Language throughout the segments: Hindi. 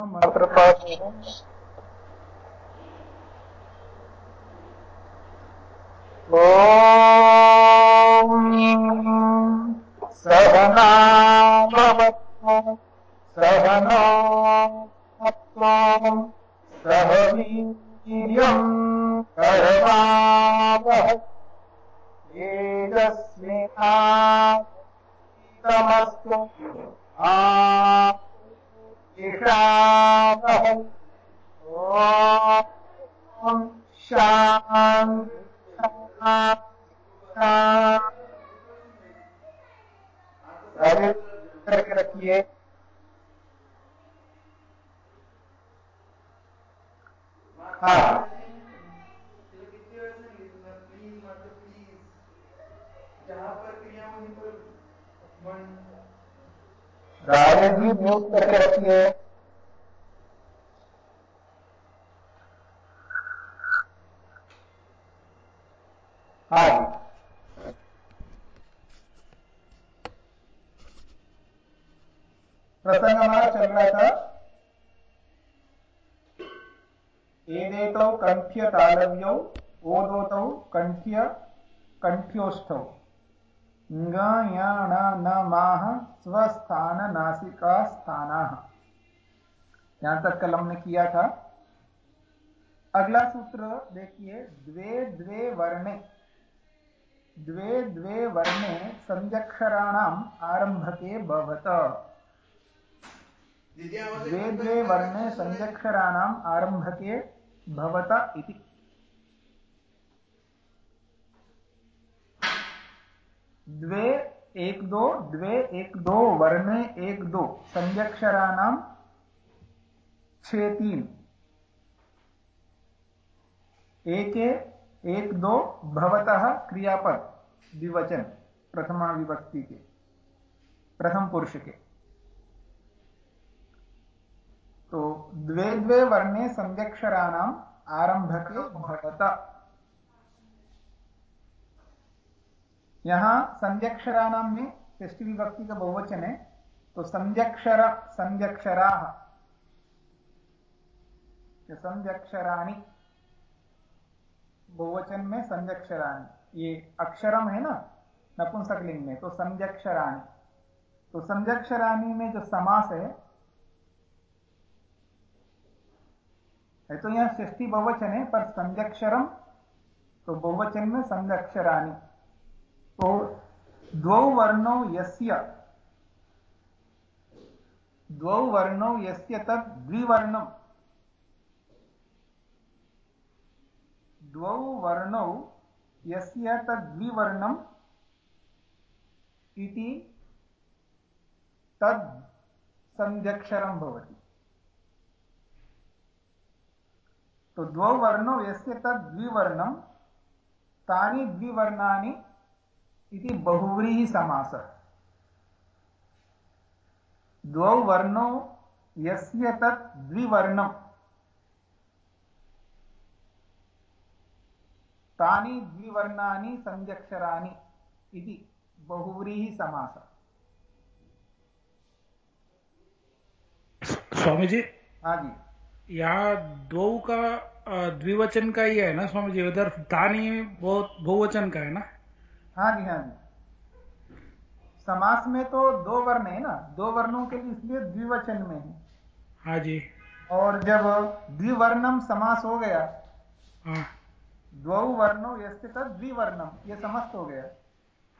मंत्र पाठ सहनाभवत्व सहनो सह वीर्यम् करवावह तेजस्विनामस्तु आ ईशावह ॐ शान्ति करके रखिए हाँ राजेश जी म्यूट करके रखिए हाँ जी प्रसंग हमारा चल रहा था एदेतौ कंठ्य तालव्यौ ओदोतौ कंठ्य कंठ्योष्ठौ ङ य ण न माह स्वस्थान नासिका स्थानाः यहाँ तक कल हमने किया था अगला सूत्र देखिए द्वे द्वे वर्णे द्वे द्वे वर्णे संजक्षराणाम् आरम्भके भवत द्वे द्वे वर्णे संजक्षराणाम् आरम्भके भवत इति। द्वे एक दो, द्वे एक दो, वर्णे एक दो, संजक्षराणाम छे तीन एके, एक दो, भवतः क्रियापद, द्विवचन, प्रथमा विभक्ति के प्रथम पुरुष के तो द्वे द्वे वर्णे संध्यक्षराणाम आरंभके भवत। यहाँ संध्यक्षराणाम में षष्ठी विभक्ति का बहुवचन है तो संध्यक्षर संध्यक्षरा संध्यक्षराणि बहुवचन में संध्यक्षराणि ये अक्षरम है ना, नपुंसकलिंग में तो संध्यक्षराणि तो संध्यक्षराणि में जो समास है है तो यहाँ षष्ठी बहुवचन है पर संध्यक्षरम तो बहुवचन में संध्यक्षराणि तो द्वौ वर्णौ यस्य द्वौ वर्णौ यस्य तत् द्विवर्णम् द्वौ वर्णौ यस्य तद्विवर्णम् इति तद् सन्ध्यक्षरं भवति तो द्वौ वर्णौ यस्य तद् द्विवर्णं तानि द्विवर्णानि इति बहुव्रीहिसमासः द्वौ वर्णौ यस्य तत् द्विवर्णम् तानि द्विवर्णानि संध्यक्षराणि इति बहुव्रीहिसमासः स्वामी जी हाँ जी। यहाँ दो का द्विवचन का ही है ना स्वामी जी? उधर तानी बहुत बहुवचन का है ना? हाँ जी हाँ जी। समास में तो दो वर्ण है ना? दो वर्णों के लिए इसलिए द्विवचन में है। हाँ जी। और जब द्विवर्णम समास हो गया हाँ। द्वौ वर्णो यस्य तद द्विवर्णम ये समस्त हो गया।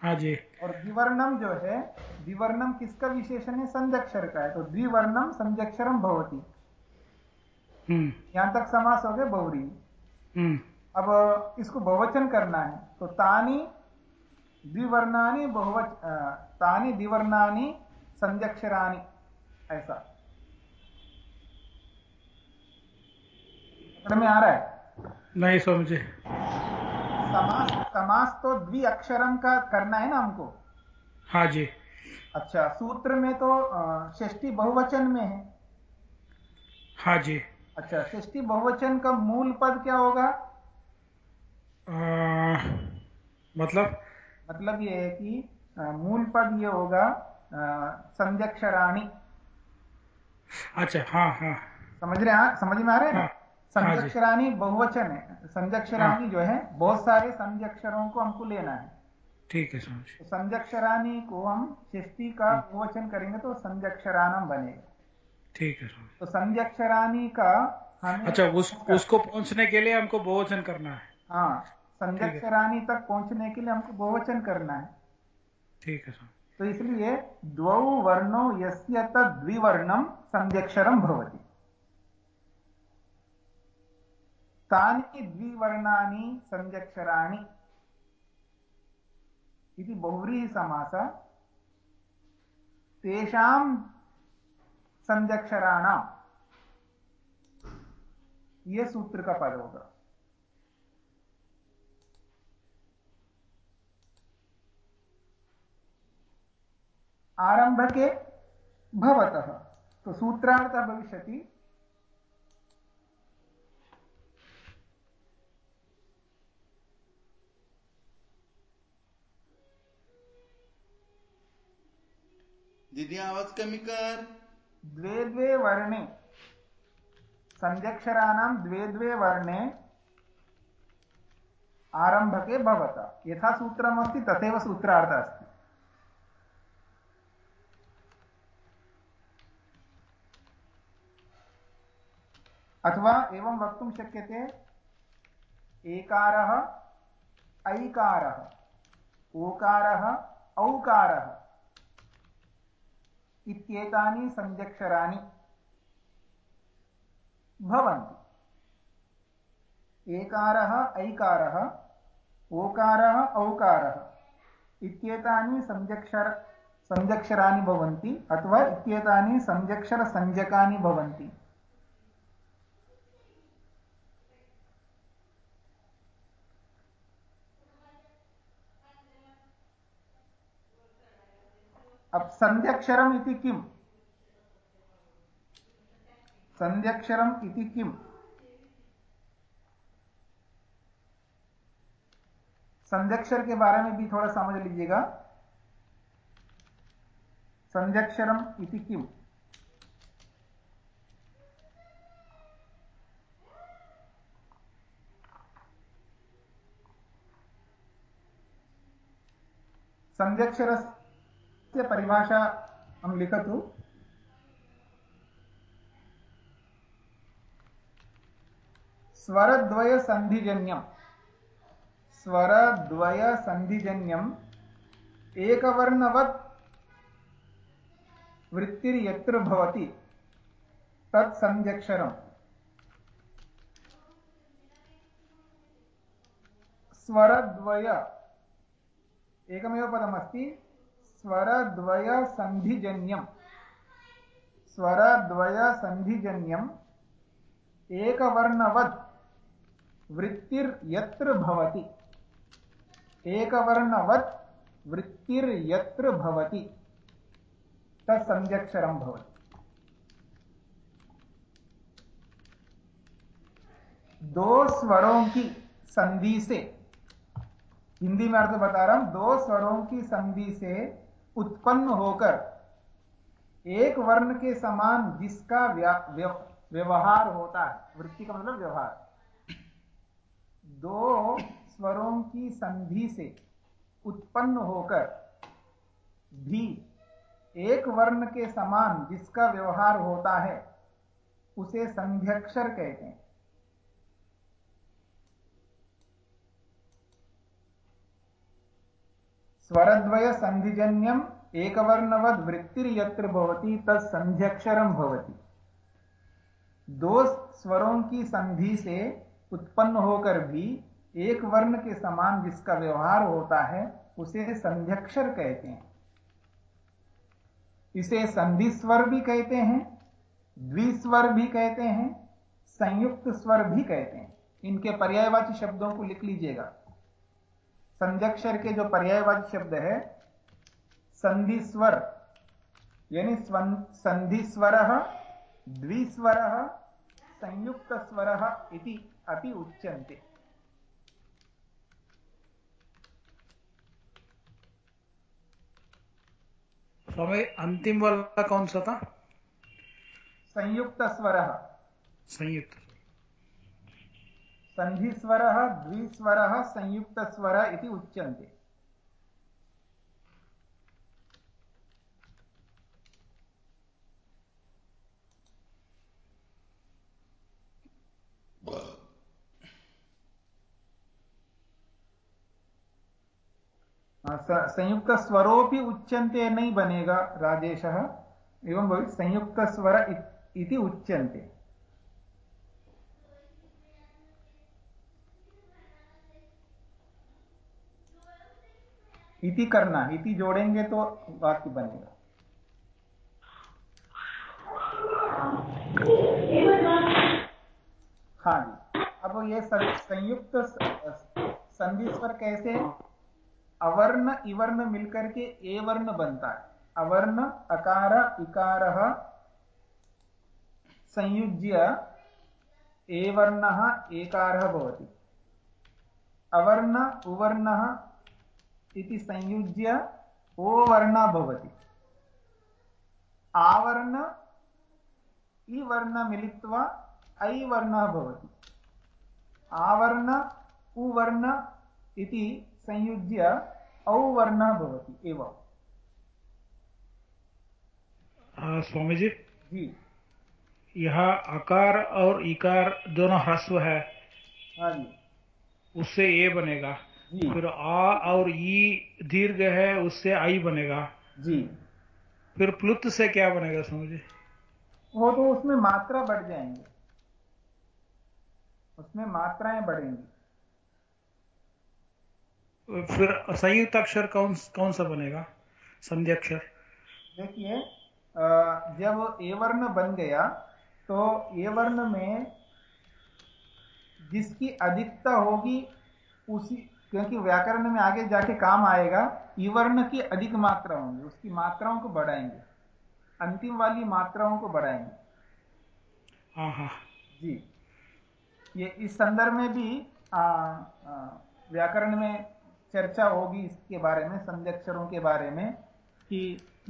हाँ जी। और द्विवर्णम जो है द्विवर्णम किसका विशेषण है? संध्यक्षर का है। तो द्विवर्णम संध्यक्षरम भवती। यहाँ तक समास हो गया बहुरी। हम्म। अब इसको बहुवचन करना है। तो तानी द्विवर्णानी बहुवच तानी द्विवर्णानी संध्यक्षराणि ऐसा। में आ रहा है? नहीं समझे। समास समास तो द्वि अक्षरम का करना है ना हमको? हाँ जी। अच्छा सूत्र में तो षष्ठी बहुवचन में है। हाँ जी। अच्छा सृष्टि बहुवचन का मूल पद क्या होगा? अ, मतलब? मतलब ये है कि मूल पद ये होगा संध्यक्षराणि अच्छा हाँ हाँ। समझ रहे हैं? समझ में आ रहे हैं? हाँ, संध्यक्षरानी बहुवचन है। संध्यक्षरानी जो है बहुत सारे संध्यक्षरों को हमको लेना है। ठीक है समझ। तो संध्यक्षरानी को हम सृष्टि का बहुवचन करेंगे तो संध्यक्षरानम बनेगा। ठीक है। तो संध्यक्षरानी का हमें अच्छा उस उसको पहुँचने के लिए हमको बहुवचन करना है। हाँ संध्यक्षरानी तक पहुँचने के लिए हमको बहुवचन करना है। ठीक है तो इसलिए द्वौ वर्णो यस्य तद् द्विवर्णम संध्यक्षरम भवति। तानि द्विवर्णानि संध्यक्षराणि। इति बहुव्रीहिसमास। तेषां संध्यक्षराणां ये सूत्र का पद होगा। आरम्भके भवतः। तो सूत्रार्थः भविष्यति। दीदी आवाज़ कमी कर द्वे द्वे वर्णे। सन्ध्यक्षराणां द्वे द्वे वर्णे आरम्भके भवतः। यथा सूत्रमस्ति, तथैव सूत्रार्थः अस्ति। अथवा एवं वक्तुं शक्यते, एकारः, ऐकारः, ओकारः, औकारः। इत्येतानि सन्ध्यक्षराणि भवन्ति। एकारः ऐकारः ओकारः औकारः इत्येतानि भवन्ति अथवा इत्येतानि सन्ध्यक्षरसंज्ञकानि भवन्ति। अब इति किम? संध्यक्षरम इति किम? संध्यक्षर के बारे में भी थोड़ा समझ लीजिएगा। संध्यक्षरम इति किम? संध्यक्षरस्य परिभाषा लिखतु। स्वरद्वयसन्धिजन्यम्। स्वरद्वयसन्धिजन्यम् एकवर्णवत् वृत्तिर्यत्र भवति। तत् सन्ध्यक्षरम् स्वरद्वय एकमेव पदमस्ति। स्वरद्वयसन्धिजन्यम्। स्वरद्वयसन्धिजन्यम् एकवर्णवत् वृत्तिर्यत्र भवति। एकवर्णवत् वृत्तिर्यत्र भवति। तत्संध्यक्षरं भवति। दो स्वरों की संधि से, हिंदी में अर्थ बता रहा हूँ, दो स्वरों की संधि से उत्पन्न होकर एक वर्ण के समान जिसका व्यवहार होता है। वृत्ति का मतलब व्यवहार। दो स्वरों की संधि से उत्पन्न होकर भी एक वर्ण के समान जिसका व्यवहार होता है, उसे संध्यक्षर कहते हैं। स्वरद्वय संधिजन्यम एकवर्णवद वृत्तिर्यत्र भवति, तत् संध्यक्षरम भवति। दो स्वरों की संधि से उत्पन्न होकर भी एक वर्ण के समान जिसका व्यवहार होता है, उसे संध्यक्षर कहते हैं। इसे संधि स्वर भी कहते हैं, द्विस्वर भी कहते हैं, संयुक्त स्वर भी कहते हैं। इनके पर्यायवाची शब्दों को लिख लीजिएगा। संध्यक्षर के जो पर्यायवाची शब्द है संधिस्वर यानी संधिस्वर द्विस्वर संयुक्त स्वर इति अपि उच्यन्ते। स्वामी अंतिम वाला कौन सा था? संयुक्त स्वर संयुक्त। सन्धिस्वरः द्विस्वरः, संयुक्तस्वरः इति उच्यन्ते। संयुक्त स्वरोपि उच्यन्ते नहीं बनेगा राजेशः, एवं भवित् संयुक्तस्वर इति उच्यन्ते। इति करना, इति जोड़ेंगे तो वाक्य बनेगा। हाँ जी। अब ये संयुक्त संधि स्वर कैसे? अवर्ण, इवर्ण मिलकर के ए वर्ण बनता है। अवर्ण, अकार, इकार, संयुज्य, ए वर्ण, एकार अवर्ण, उवर्ण इति संयुज्य ओ वर्ण भवति। आवर्ण इवर्ण मिलित्वा ऐ वर्णः भवति। आवर्ण उवर्ण इति संयुज्य औ वर्णः भवति एवं स्वामी जी जी। यह आकार और इकार दोनों ह्रस्व है। हाँ जी। उससे ए बनेगा। फिर आ और ई दीर्घ है उससे आई बनेगा। जी। फिर प्लुत से क्या बनेगा समझे? वो तो उसमें मात्रा बढ़ जाएँगे। उसमें मात्राएँ बढ़ेंगी। फिर संयुक्त अक्षर कौन कौन सा बनेगा? संधि अक्षर। देखिए जब ए वर्ण बन गया तो ए वर्ण में जिसकी अधिकता होगी उसी क्योंकि व्याकरण में आगे जाके काम आएगा ई वर्ण की अधिक मात्रा होंगी उसकी मात्राओं को बढ़ाएँगे। अंतिम वाली मात्राओं को बढ़ाएँगे। हाँ हाँ। जी। ये इस संदर्भ में भी व्याकरण में चर्चा होगी इसके बारे में संध्यक्षरों के बारे में कि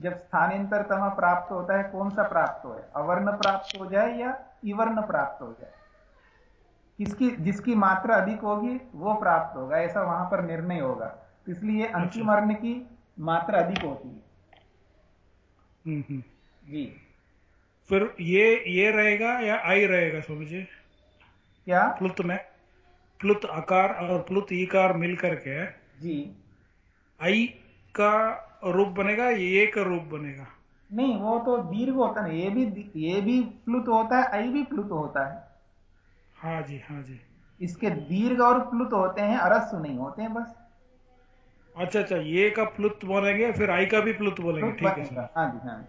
जब स्थानांतरतम प्राप्त होता है कौन सा प्राप्त हो? अवर्ण प्राप्त हो जाए या इवर्ण प्राप्त हो जाए? किसकी जिसकी मात्रा अधिक होगी वो प्राप्त होगा ऐसा वहाँ पर निर्णय होगा। इसलिए अंतिम वर्ण की मात्रा अधिक होती है। हम्म, हम्म। जी। फिर ये ये रहेगा या आई रहेगा समझिए क्या? प्लुत में। प्लुत आकार और प्लुत ईकार मिल करके जी। आई का रूप बनेगा ये का रूप बनेगा। नहीं वो तो दीर्घ होता है ये भी ये भी प्लुत होता है आई भी प्लुत होता है। हाँ जी हाँ जी। इसके दीर्घ और प्लुत होते हैं अरस्व नहीं होते हैं बस। अच्छा अच्छा ये का प्लुत बोलेंगे फिर आई का भी प्लुत बोलेंगे ठीक है। हाँ जी हाँ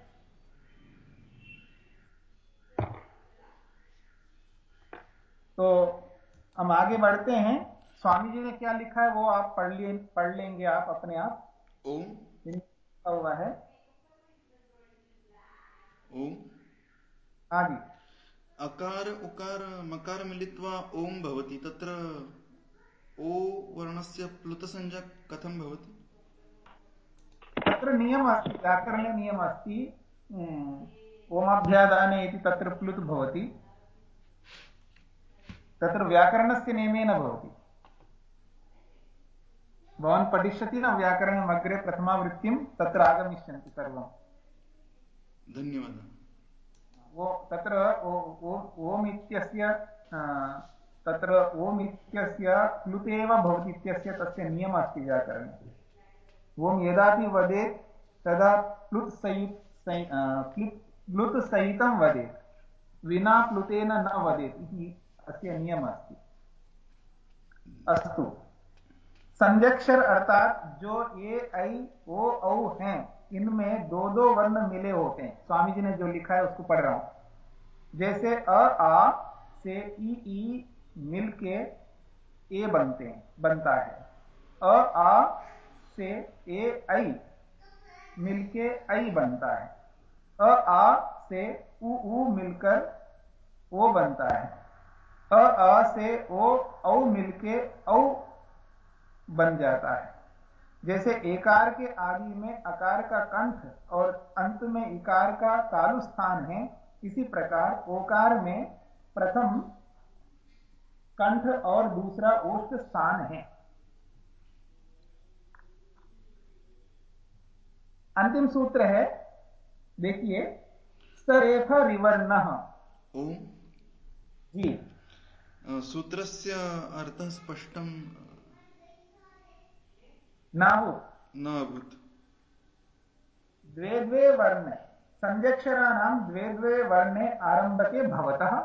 तो हम आगे बढ़ते हैं। स्वामी जी ने क्या लिखा है वो आप पढ़ लिए पढ़ लेंगे आप अपने आप। ओम। हुआ है। ओम। हाँ जी। अकार उकार मकार मिलित्वा ओम भवति। तत्र ओ वर्णस्य प्लुतसंज्ञा कथं भवति? तत्र नियमः अस्ति व्याकरणे नियमः अस्ति ओमाभ्यादाने इति तत्र प्लुत् भवति। तत्र व्याकरणस्य नियमेन भवति। भवान् पठिष्यति न व्याकरणमग्रे प्रथमावृत्तिं तत्र आगमिष्यन्ति सर्वम् धन्यवादः। तत्र ओम् इत्यस्य तत्र ओम् इत्यस्य भवति इत्यस्य तस्य नियमः अस्ति व्याकरणे। यदापि वदेत् तदा प्लुत् सहि प्लुत् सहितं वदेत् विना प्लुतेन न वदेत् इति अस्य नियमः अस्ति। अस्तु। संजक्षर अर्थात जो ए आई ओ औ हैं। इनमें दो दो वर्ण मिले होते हैं। स्वामी जी ने जो लिखा है, उसको पढ़ रहा हूँ। जैसे अ, आ, से ई ई, मिल के ए बनते हैं, बनता है। अ, आ, से, ए आई मिलके आई बनता है। अ, आ, से, उ ऊ मिलकर ओ बनता है। अ अ से, ओ, औ मिलके औ बन जाता है। जैसे एकार के आदि में अकार का कंठ और अंत में इकार का तालु स्थान है इसी प्रकार ओकार में प्रथम कंठ और दूसरा ओष्ठ स्थान है। अंतिम सूत्र है देखिए सरेफ रिवर्ण। जी। सूत्रस्य अर्थः स्पष्टं नाभूत् न अभूत् द्वे द्वे वर्णे संजक्षराणां द्वे द्वे वर्णे आरंभके भवतः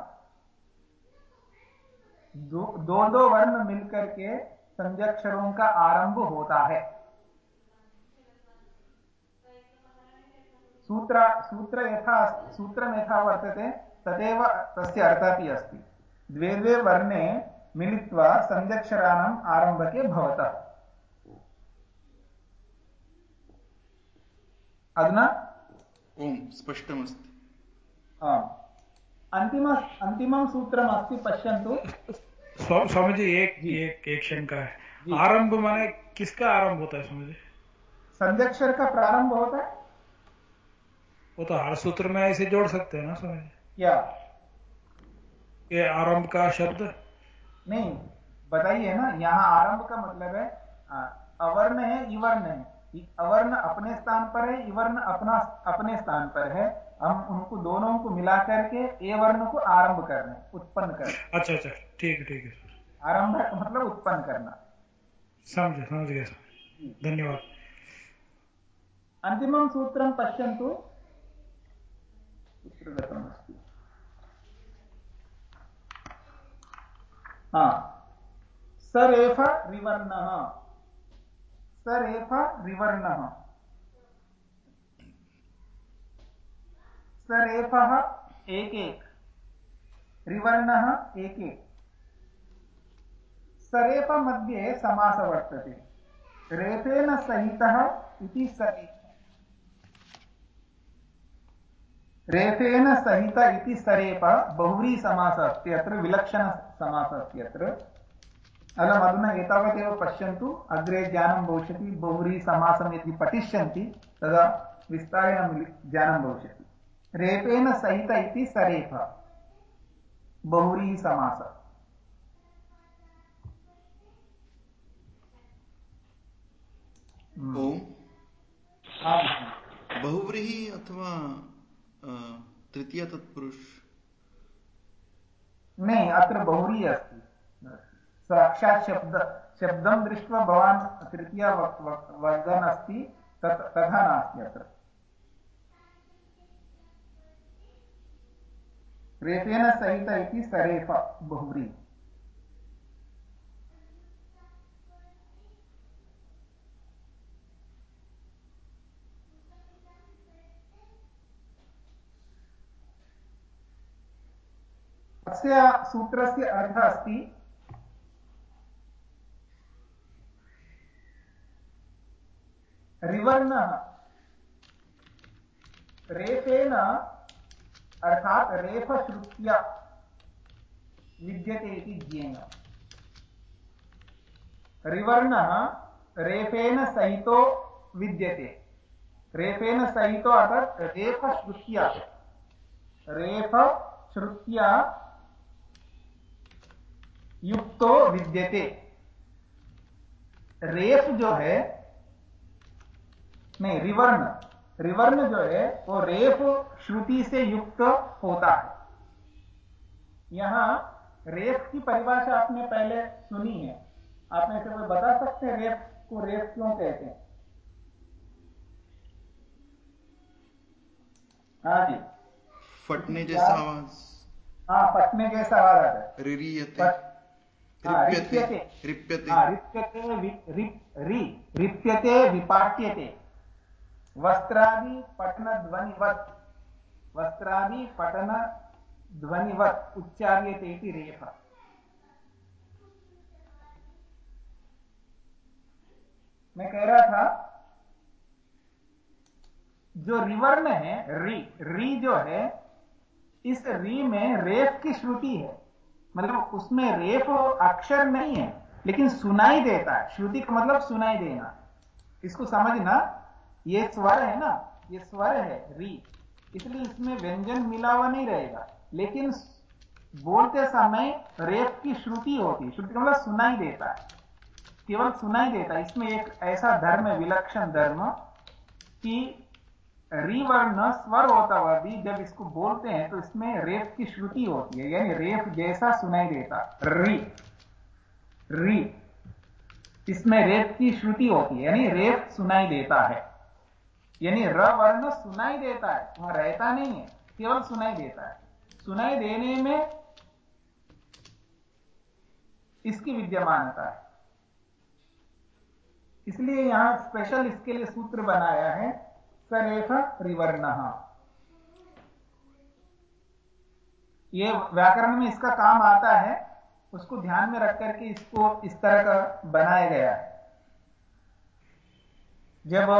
दो दो, दो वर्ण मिलकर के संजक्षरों का आरंभ होता है सूत्र सूत्र यथा सूत्रं यथा वर्तते तदेव तस्य अर्थः अस्ति द्वे द्वे वर्णे मिलित्वा सन्ध्यक्षराणाम् आरम्भके भवतः अधुना? ओम् स्पष्टमस्ति। आम्। अन्तिम अन्तिमं सूत्रम् अस्ति पश्यन्तु। स्वामी जी एक एक एक शंका है। आरंभ माने किसका आरंभ होता है स्वामी जी संध्यक्षर का प्रारंभ होता है? वो तो हर सूत्र में ऐसे जोड़ सकते हैं ना स्वामी क्या ये आरंभ का शब्द? नहीं बताइए ना यहाँ आरंभ का मतलब है अवर्ण है इवर्ण है। अवर्ण अपने स्थान पर है इवर्ण अपना अपने स्थान पर है। हम उनको दोनों को मिला करके ए वर्ण को आरंभ कर रहे हैं उत्पन्न कर अच्छा अच्छा ठीक है ठीक है आरंभ मतलब उत्पन्न करना। समझ समझ गया धन्यवाद। अंतिम सूत्र पश्यन्तु। गतमस्ति हा। सरेफ रिवर्णः। सरेफ रिवर्णः सरेफः एक एक। रिवर्णः एक एक। सरेफ मध्ये समास वर्तते। रेफेन सहितः इति सरेफ रेफेन सहित इति सरेप बहुव्री समासः अस्ति अत्र, विलक्षणसमासः अस्ति अत्र। अधुना एतावदेव पश्यन्तु अग्रे ज्ञानं भविष्यति बहुव्री समासं यदि पठिष्यन्ति तदा विस्तारेण ज्ञानं भविष्यति। रेपेन सहित इति सरेफ। बहुव्रीः समास। बहुव्रीः अथवा तृतीय तत्पुरुष? नहीं अत्र बहुरी अस्ति। साक्षात् शब्द शब्दं दृष्ट्वा भवान् तृतीया वदन् अस्ति, तत् तथा नास्ति अत्र। रेफेन सहित इति सरेफ, बहुव्री। अस्य सूत्रस्य अर्थः अस्ति रिवर्णः। रेफेन अर्थात् रेफश्रुत्या विद्यते इति ज्ञेय रिवर्णः रेफेन सहितो विद्यते। रेफेन सहितो अर्थात् रेफश्रुत्या रेफश्रुत्या युक्तो विद्यते। रेफ जो है नहीं रिवर्ण। रिवर्ण जो है वो रेप श्रुति से युक्त होता है। यहाँ रेप की परिभाषा आपने पहले सुनी है। आप में से कोई बता सकते हैं रेफ को रेप क्यों कहते हैं? हाँ जी। फटने जैसा आवाज़। हाँ फटने जैसा आवाज़ आता है। रिरियते। रिप्यते। रिप्यते विपाट्यते। वस्त्रादि पठन ध्वनिवत्। वस्त्रादि पठन ध्वनिवत्। उच्चार्यते इति रेफ मैं कह रहा था, जो रिवर्ण है, री री जो है, इस री में रेफ की श्रुति है। मतलब उसमें रेफ अक्षर नहीं है, लेकिन सुनाई देता है। श्रुति का मतलब सुनाई देना। इसको समझना ये स्वर है ना ये स्वर है री। इसलिए इसमें व्यंजन मिला हुआ नहीं रहेगा। लेकिन बोलते समय रेप की श्रुति होती श्रुति मतलब सुनाई देता है। केवल सुनाई देता है। इसमें एक ऐसा धर्म है विलक्षण धर्म कि रिवर्ण स्वर होता हुआ भी जब इसको बोलते हैं तो इसमें रेप की श्रुति होती है। यानी रेप जैसा सुनाई देता री। री। इसमें रेप की श्रुति होती है। यानी रेप सुनाई देता है। यानी र वर्ण सुनाई देता है। वहाँ रहता नहीं है, केवल सुनाई देता है। सुनाई देने में इसकी विद्यमानता है। इसलिए यहाँ स्पेशल इसके लिए सूत्र बनाया है, सरेफ रिवर्ण ये व्याकरण में इसका काम आता है, उसको ध्यान में रख करके इसको इस तरह का बनाया गया है। जब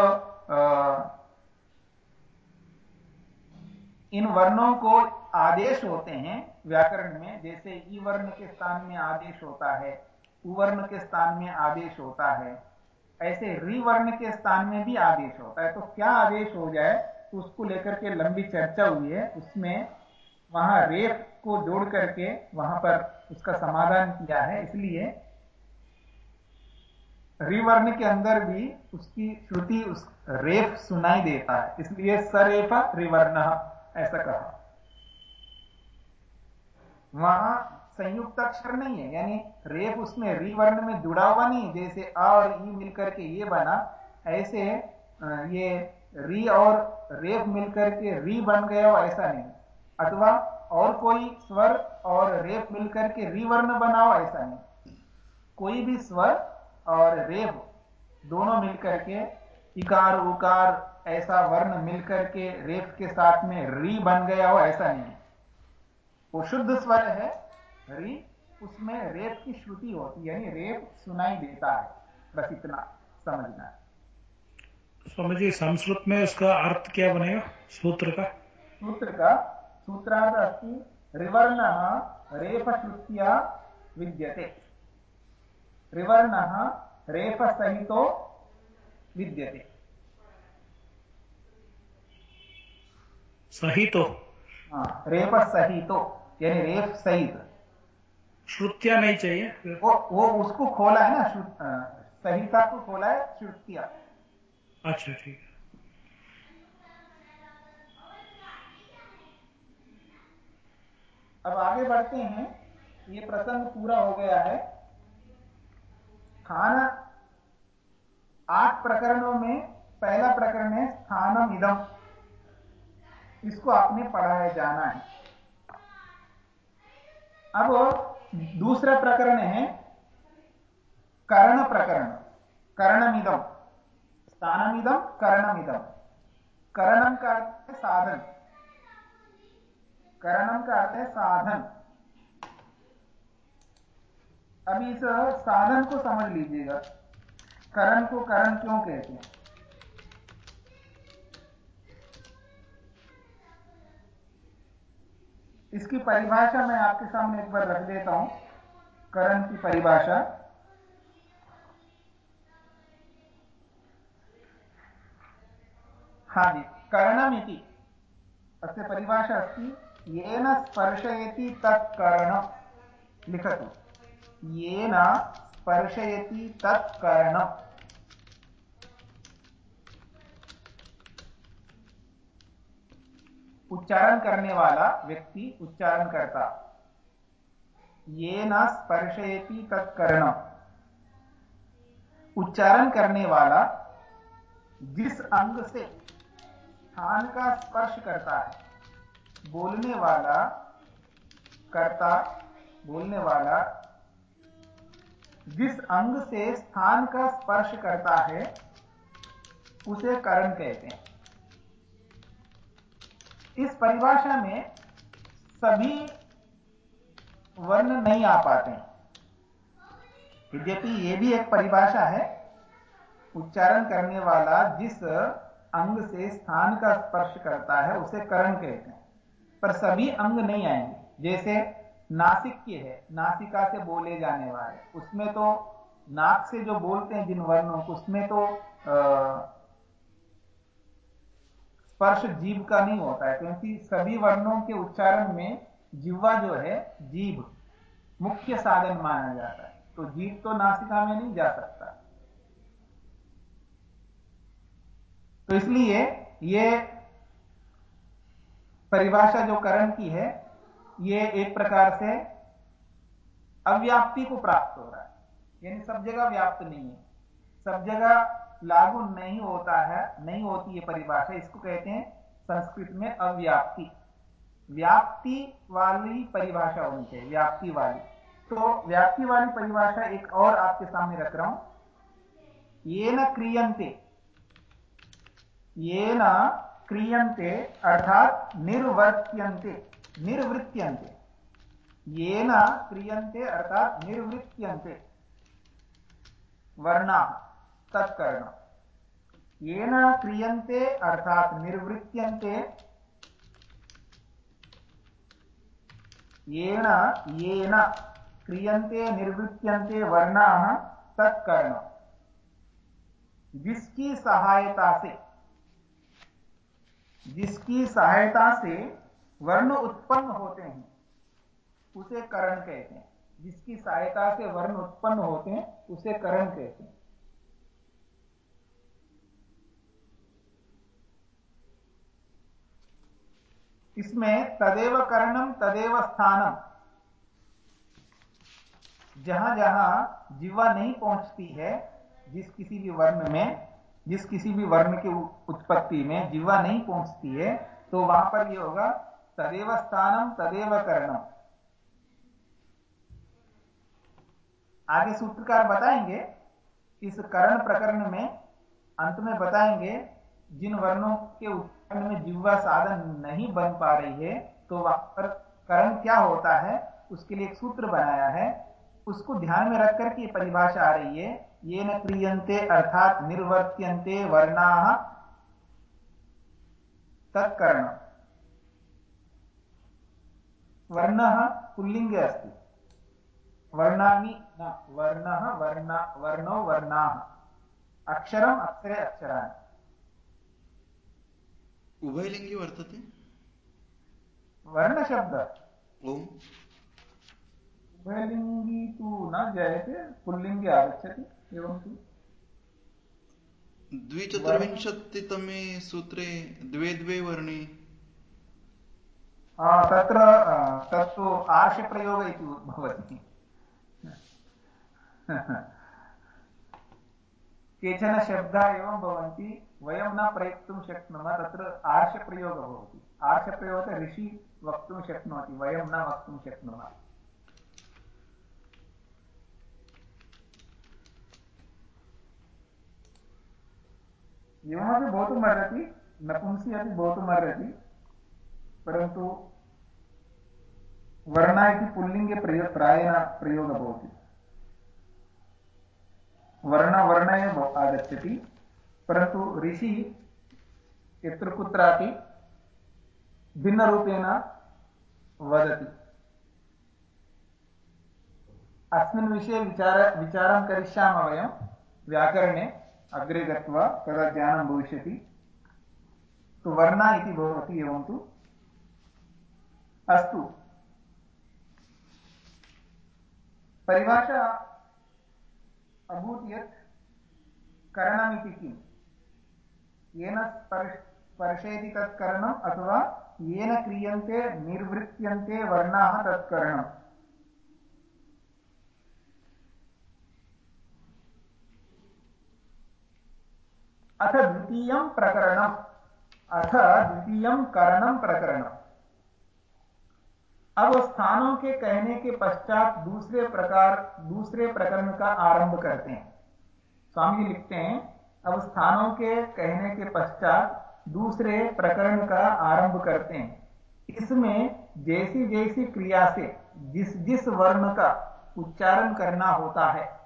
इन वर्णों को आदेश होते हैं व्याकरण में, जैसे ई वर्ण के स्थान में आदेश होता है उवर्ण के स्थान में आदेश होता है, ऐसे रिवर्ण के स्थान में भी आदेश होता है। तो क्या आदेश हो जाए तो उसको लेकर के लंबी चर्चा हुई है। उसमें वहाँ रेफ को जोड़ करके वहाँ पर उसका समाधान किया है। इसलिए रिवर्ण के अंदर भी उसकी श्रुति, उस रेफ सुनाई देता है। इसलिए सरेफ रिवर्ण, ऐसा कहा। वहाँ संयुक्त अक्षर नहीं है, यानी रेप उसमें रिवर्ण में जुड़ा हुआ नहीं, जैसे अ और ई मिलकर के ये बना, ऐसे ये री और रेप मिलकर के री बन गया ऐसा नहीं। अथवा और कोई स्वर और रेप मिलकर के रिवर्ण बना हो, ऐसा नहीं। कोई भी स्वर और रेप दोनों मिलकर के इकार उकार ऐसा वर्ण मिलकर के रेप के साथ में री बन गया हो ऐसा नहीं है। वो शुद्ध स्वर है री उसमें रेप की श्रुति होती है यानी रेप सुनाई देता है बस इतना समझना जी संस्कृत में उसका अर्थ क्या बनेगा सूत्र का? सूत्र का सूत्रार्थ अस्ति रिवर्ण रेफश्रुत्या विद्यते। रिवर्ण रेफ सहितो विद्यते। सहितो। हाँ रेफ सहितो यानी रेफ सहित। श्रुतिया नहीं चाहिए। वो वो उसको खोला है ना संहिता को खोला है श्रुतिया। अच्छा ठीक है। अब आगे बढ़ते हैं। ये प्रसंग पूरा हो गया है। स्थान आठ प्रकरणों में पहला प्रकरण है स्थानम इदम। इसको आपने पढ़ाया, जाना है। अब दूसरा प्रकरण है कर्ण प्रकरण कर्णमिदम स्थानमिदम कर्णमिदम करणम का अर्थ है साधन। करणम का अर्थ है साधन। अभी इस साधन को समझ लीजिएगा। करण को करण क्यों कहते हैं? इसकी परिभाषा मैं आपके सामने एक बार रख देता हूँ। करण की परिभाषा। हाँ जी, करणमिति। अस्य परिभाषा अस्ति, येन स्पर्शयति तत्करणं। लिखतु। येन स्पर्शयति तत्करणम्। उच्चारण करने वाला व्यक्ति उच्चारण करता। ये न स्पर्शयती तत्कर्ण उच्चारण करने वाला जिस अंग से स्थान का स्पर्श करता है, बोलने वाला, करता, बोलने वाला जिस अंग से स्थान का स्पर्श करता है, उसे करण कहते हैं। इस परिभाषा में सभी वर्ण नहीं आ पाते यद्यपि यह भी एक परिभाषा है, उच्चारण करने वाला जिस अंग से स्थान का स्पर्श करता है, उसे करण कहते हैं। पर सभी अंग नहीं आएँगे। जैसे नासिक है, नासिका से बोले जाने वाले। उसमें तो नाक से जो बोलते हैं जिन वर्णों को, उसमें तो स्पर्श जीव का नहीं होता है, क्योंकि सभी वर्णों के उच्चारण में जिह्वा जो है जीव मुख्य साधन माना जाता है। तो जीव तो नासिका में नहीं जा सकता। तो इसलिए ये परिभाषा जो करण की है ये एक प्रकार से अव्याप्ति को प्राप्त हो रहा है। यानी सब जगह व्याप्त नहीं है। सब जगह लागू नहीं होता है, नहीं होती है परिभाषा। इसको कहते हैं संस्कृत में अव्याप्ति। व्याप्ति वाली परिभाषा होनी चाहिए, व्याप्ति वाली। तो व्याप्ति वाली परिभाषा एक और आपके सामने रख रहा हूँ। ये न क्रियंते ये न क्रियंते अर्थात निर्वर्त्यंते निर्वृत्यंते ये न क्रियंते अर्थात निर्वृत्यंते वर्णा, तत्कर्ण। ये न क्रियंते अर्थात निर्वृत्यंते येन येन क्रियंते निर्वृत्यंते वर्णा, तत्कर्ण। जिसकी सहायता से, जिसकी सहायता से वर्ण उत्पन्न होते हैं, उसे करण कहते हैं। जिसकी सहायता से वर्ण उत्पन्न होते हैं, उसे करण कहते हैं। इसमें तदेव करणम, तदेव स्थानम। जहाँ जहाँ जीवा नहीं पहुँचती है, जिस किसी भी वर्ण में, जिस किसी भी वर्ण की उत्पत्ति में जीवा नहीं पहुँचती है तो वहाँ पर यह होगा तदेव स्थानम तदेव करणम आगे सूत्रकार बताएँगे इस करण प्रकरण में, अंत में बताएँगे, जिन वर्णों के उत्पन्न में जिह्वा साधन नहीं बन पा रही है तो वहाँ पर करण क्या होता है, उसके लिए एक सूत्र बनाया है। उसको ध्यान में रखकर करके परिभाषा आ रही है, ये न क्रियंते अर्थात निर्वर्त्यंते वर्णा तत्कर्ण वर्ण पुल्लिंगे अस्ति। वर्णानि न वर्ण वर्ण वर्णो वर्णा। अक्षरम अक्षरे अक्षराणि। उभयलिङ्गे वर्तते? वर्णशब्द। ओम्। उभयलिङ्गी तु न जायते पुल्लिङ्गे आगच्छति एवं तु। द्विचतुर्विंशतितमे सूत्रे द्वे द्वे वर्णे तत्र तत्तु आर्षप्रयोग इति भवति। केचन शब्दाः एवं भवन्ति, वयं न प्रयोक्तुं शक्नुमः, तत्र आर्षप्रयोगः भवति। आर्षप्रयोगः ऋषि वक्तुं शक्नोति, वयं न वक्तुं शक्नुमः। एवमपि भवितुमर्हति, नपुंसि अपि भवितुमर्हति। परन्तु वर्ण इति पुल्लिङ्गे प्रयो प्रायेण प्रयोगः भवति वर्ण एव आगच्छति, परन्तु ऋषि यत्र कुत्रापि भिन्नरूपेण वदति। अस्मिन् विषये विचार, विचारं करिष्यामः वयं, व्याकरणे अग्रे गत्वा तदा ज्ञानं भविष्यति। तु वर्णा इति भवति एवं तु अस्तु। परिभाषा अभूत् यत् करणमिति किम्? येन स्पर्शेति तत्करणम् अथवा येन क्रियन्ते निर्वृत्यन्ते वर्णाः तत्करणम्। अथ द्वितीयं प्रकरणम्। अथ द्वितीयं करणं प्रकरणम्। अब स्थानों के कहने के पश्चात दूसरे प्रकार, दूसरे प्रकरण का आरंभ करते हैं। स्वामी जी लिखते हैं, अब स्थानों के कहने के पश्चात दूसरे प्रकरण का आरंभ करते हैं। इसमें जैसी जैसी क्रिया से जिस जिस वर्ण का उच्चारण करना होता है,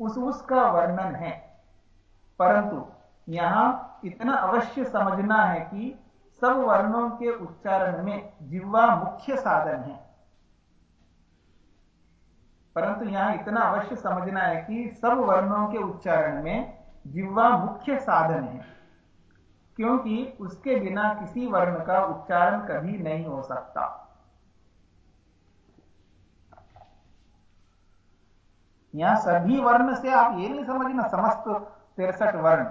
उस उसका वर्णन है। परंतु यहाँ इतना अवश्य समझना है कि सब वर्णों के उच्चारण में जिह्वा मुख्य साधन है। परंतु यहाँ इतना अवश्य समझना है कि सब वर्णों के उच्चारण में जिह्वा मुख्य साधन है, क्योंकि उसके बिना किसी वर्ण का उच्चारण कभी नहीं हो सकता। यहाँ सभी वर्ण से आप ये नहीं समझना, समस्त तिरसठ वर्ण।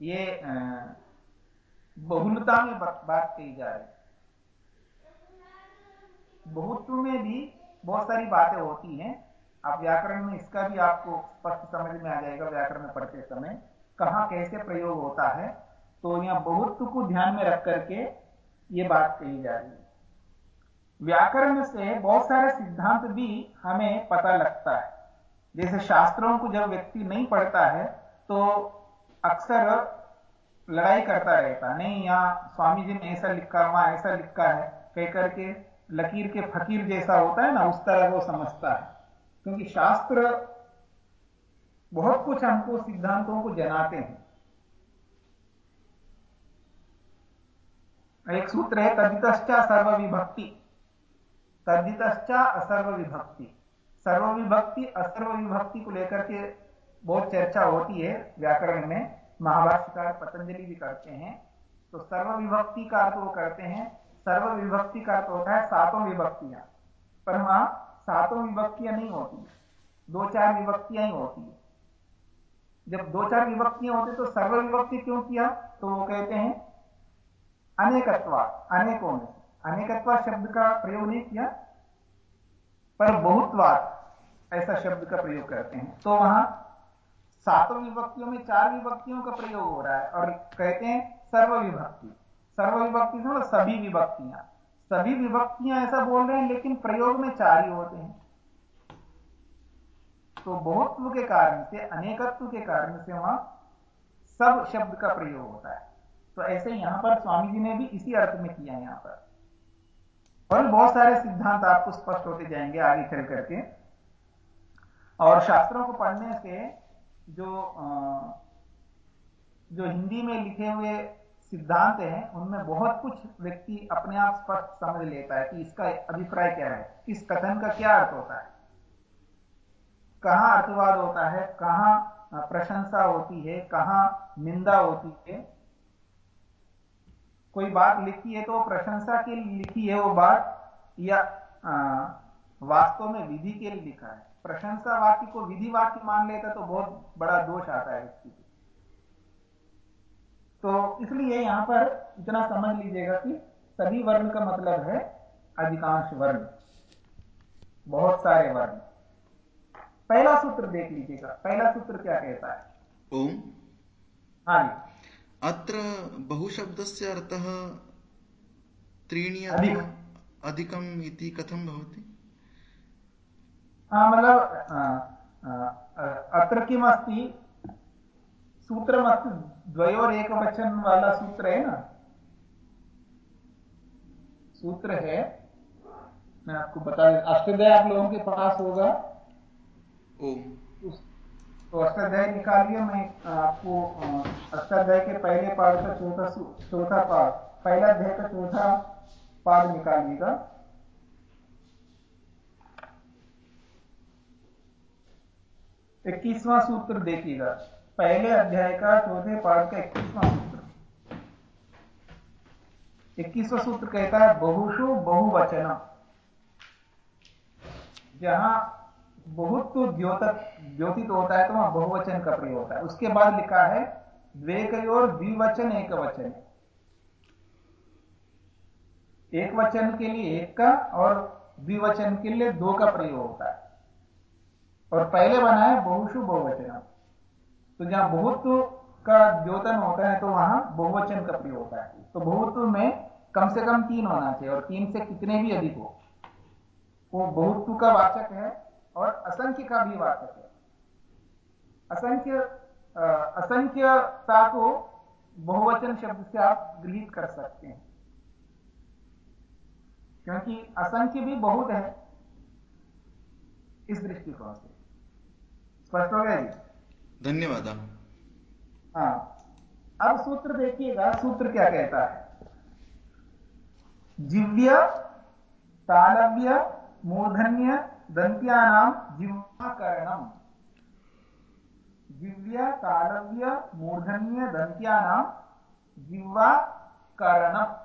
ये बहुलता में बात कही जा रही बहुत्व में भी बहुत सारी बातें होती हैं। आप व्याकरण में इसका भी आपको स्पष्ट समझ में आ जाएगा, व्याकरण में पढ़ते समय। कहाँ कैसे प्रयोग होता है तो यहाँ बहुत्व को ध्यान में रख करके ये बात कही जा रही है। व्याकरण से बहुत सारे सिद्धांत भी हमें पता लगता है। जैसे शास्त्रों को जब व्यक्ति नहीं पढ़ता है तो अक्सर लड़ाई करता रहता नहीं, यहाँ स्वामी जी ने ऐसा लिखा, वहाँ ऐसा लिखा है। कह करके लकीर के फकीर जैसा होता है ना, उस तरह वो समझता है। क्योंकि शास्त्र बहुत कुछ हमको सिद्धांतों को जनाते हैं। एक सूत्र है तदितश्चा सर्वविभक्ति। तदितश्चा असर्व विभक्ति सर्व विभक्ति असर्व विभक्ति को लेकर के बहुत चर्चा होती है व्याकरण में। महाभाष्यकार पतंजलि भी करते हैं तो सर्व विभक्ति का अर्थ वो करते हैं सर्व विभक्ति का अर्थ होता है सातों विभक्तियाँ। पर वहाँ सातों विभक्तियाँ नहीं होती, दो चार विभक्तियाँ ही होती है। जब दो चार विभक्तियाँ होती तो सर्व विभक्ति क्यों किया? तो वो कहते हैं, अनेकत्वा, अनेकों में अनेकत्वा शब्द का प्रयोग नहीं किया, पर बहुतवाद ऐसा शब्द का प्रयोग करते हैं। तो वहाँ सातों विभक्तियों में चार विभक्तियों का प्रयोग हो रहा है और कहते हैं सर्व विभक्ति सर्व विभक्ति मतलब सभी विभक्तियाँ। सभी विभक्तियाँ ऐसा बोल रहे हैं, लेकिन प्रयोग में चार ही होते हैं। तो बहुत्व के कारण से, अनेकत्व के कारण से वहाँ सब शब्द का प्रयोग होता है। तो ऐसे यहाँ पर स्वामी जी ने भी इसी अर्थ में किया है यहाँ पर। और बहुत सारे सिद्धांत आपको स्पष्ट होते जाएँगे आगे चल करके। और शास्त्रों को पढ़ने से जो जो हिंदी में लिखे हुए सिद्धांत हैं, उनमें बहुत कुछ व्यक्ति अपने आप स्पष्ट समझ लेता है कि इसका अभिप्राय क्या है। इस कथन का क्या अर्थ होता है? कहाँ अर्थवाद होता है? कहाँ प्रशंसा होती है? कहाँ निंदा होती है? कोई बात लिखी है तो प्रशंसा के लिखी है वो बात, या वास्तव में विधि के लिए लिखा है? प्रशंसा वाक्य को विधि वाक्य मान लेता तो बहुत बड़ा दोष आता है व्यक्ति को तो इसलिए यहाँ पर इतना समझ लीजिएगा कि सभी वर्ण का मतलब है अधिकांश वर्ण। बहुत सारे वर्ण। पहला सूत्र देख लीजिएगा। पहला सूत्र क्या कहता है? ओम। हाँ जी। अत्र बहुशब्दस्य अर्थः त्रीणि अधिक। अधिकम् इति कथं भवति? मतलब अत्र किमस्ति सूत्रमस्ति द्वयोरेकवचन वाला सूत्र है ना? सूत्र है मैं आपको बता दें अष्टोदय आप लोगों के पास होगा। तो अष्टाध्याय निकालिए मैं आपको अष्टाध्याय के पहले पाद का चौथा चौथा पाद पहला अध्याय का चौथा पाद निकालिएगा। इक्कीसवां सूत्र देखिएगा। पहले अध्याय का चौथे पाठ का इक्कीसवां सूत्र। इक्कीसवां सूत्र कहता है, बहुषु बहुवचन। जहाँ बहुत तो द्योतक, द्योतित होता है तो वहाँ बहुवचन का प्रयोग होता है। उसके बाद लिखा है, द्वे और द्विवचन, एक वचन। एक वचन के लिए एक का और द्विवचन के लिए दो का प्रयोग होता है। और पहले बना है बहुशु बहुवचन। तो जहाँ बहुत का द्योतन होता है तो वहाँ बहुवचन का प्रयोग होता है। तो बहुत में कम से कम तीन होना चाहिए, और तीन से कितने भी अधिक हो। वो बहुत का वाचक है, और असंख्य का भी वाचक है। असंख्य असंख्यता को बहुवचन शब्द से आप गृहित कर सकते हैं। क्योंकि असंख्य भी बहुत है, इस दृष्टिकोण से। स्पष्ट हो गया जी? धन्यवाद हाँ। अब सूत्र देखिएगा सूत्र क्या कहता है? जिव्य तालव्य मूर्धन्य दंत्यानाम जिह्वाकरणम। जिव्य तालव्य मूर्धन्य दंत्यानाम जिह्वा करणम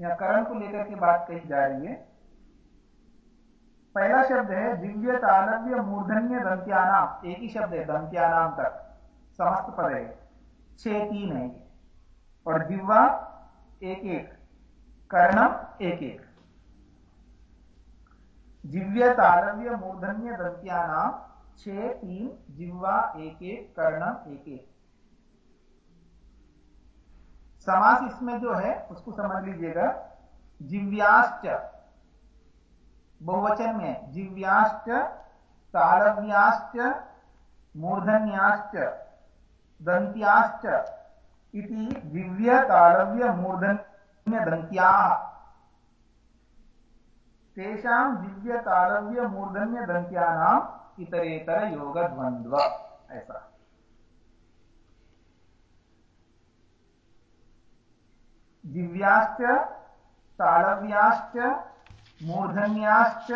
या करण को लेकर के बात कही जा रही है। पहला शब्द है दिव्य तालव्य मूर्धन्य दंत्यानाम एक ही शब्द है दंत्यानाम तक। समस्त पद है। छह तीन है। और जिह्वा एक एक कर्णम एक एक जिव्य तालव्य मूर्धन्य दंत्यानाम छह तीन, जिह्वा एक एक कर्णम एक एक समास इसमें जो है, उसको समझ लीजिएगा। जिव्याश्च बहुवचन में जिव्याश्च तालव्याश्च मूर्धन्याश्च दंत्याश्च इति दिव्य तालव्य मूर्धन्य दंत्याः तेषां दिव्य तालव्य मूर्धन्य दंत्यानाम इतरेतर योग द्वंद्व ऐसा। दिव्याश्च तालव्याश्च मूर्धन्याश्च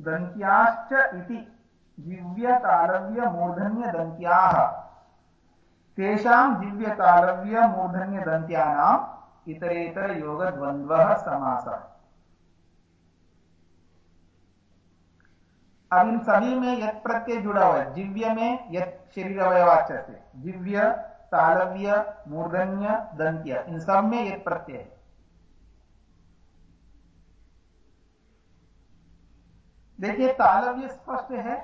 दन्त्याश्च इति दिव्यतालव्यमूर्धन्यदन्त्याः। तेषां दिव्यतालव्यमूर्धन्यदन्त्यानाम् इतरेतरयोगद्वन्द्वः समासः। अब इन सभी में यत प्रत्यय जुड़ा हुआ है दिव्य में यत शरीर से दिव्य तालव्य, मूर्धन्य दंत्य इन सब में एक प्रत्यय। है देखिए, तालव्य स्पष्ट है,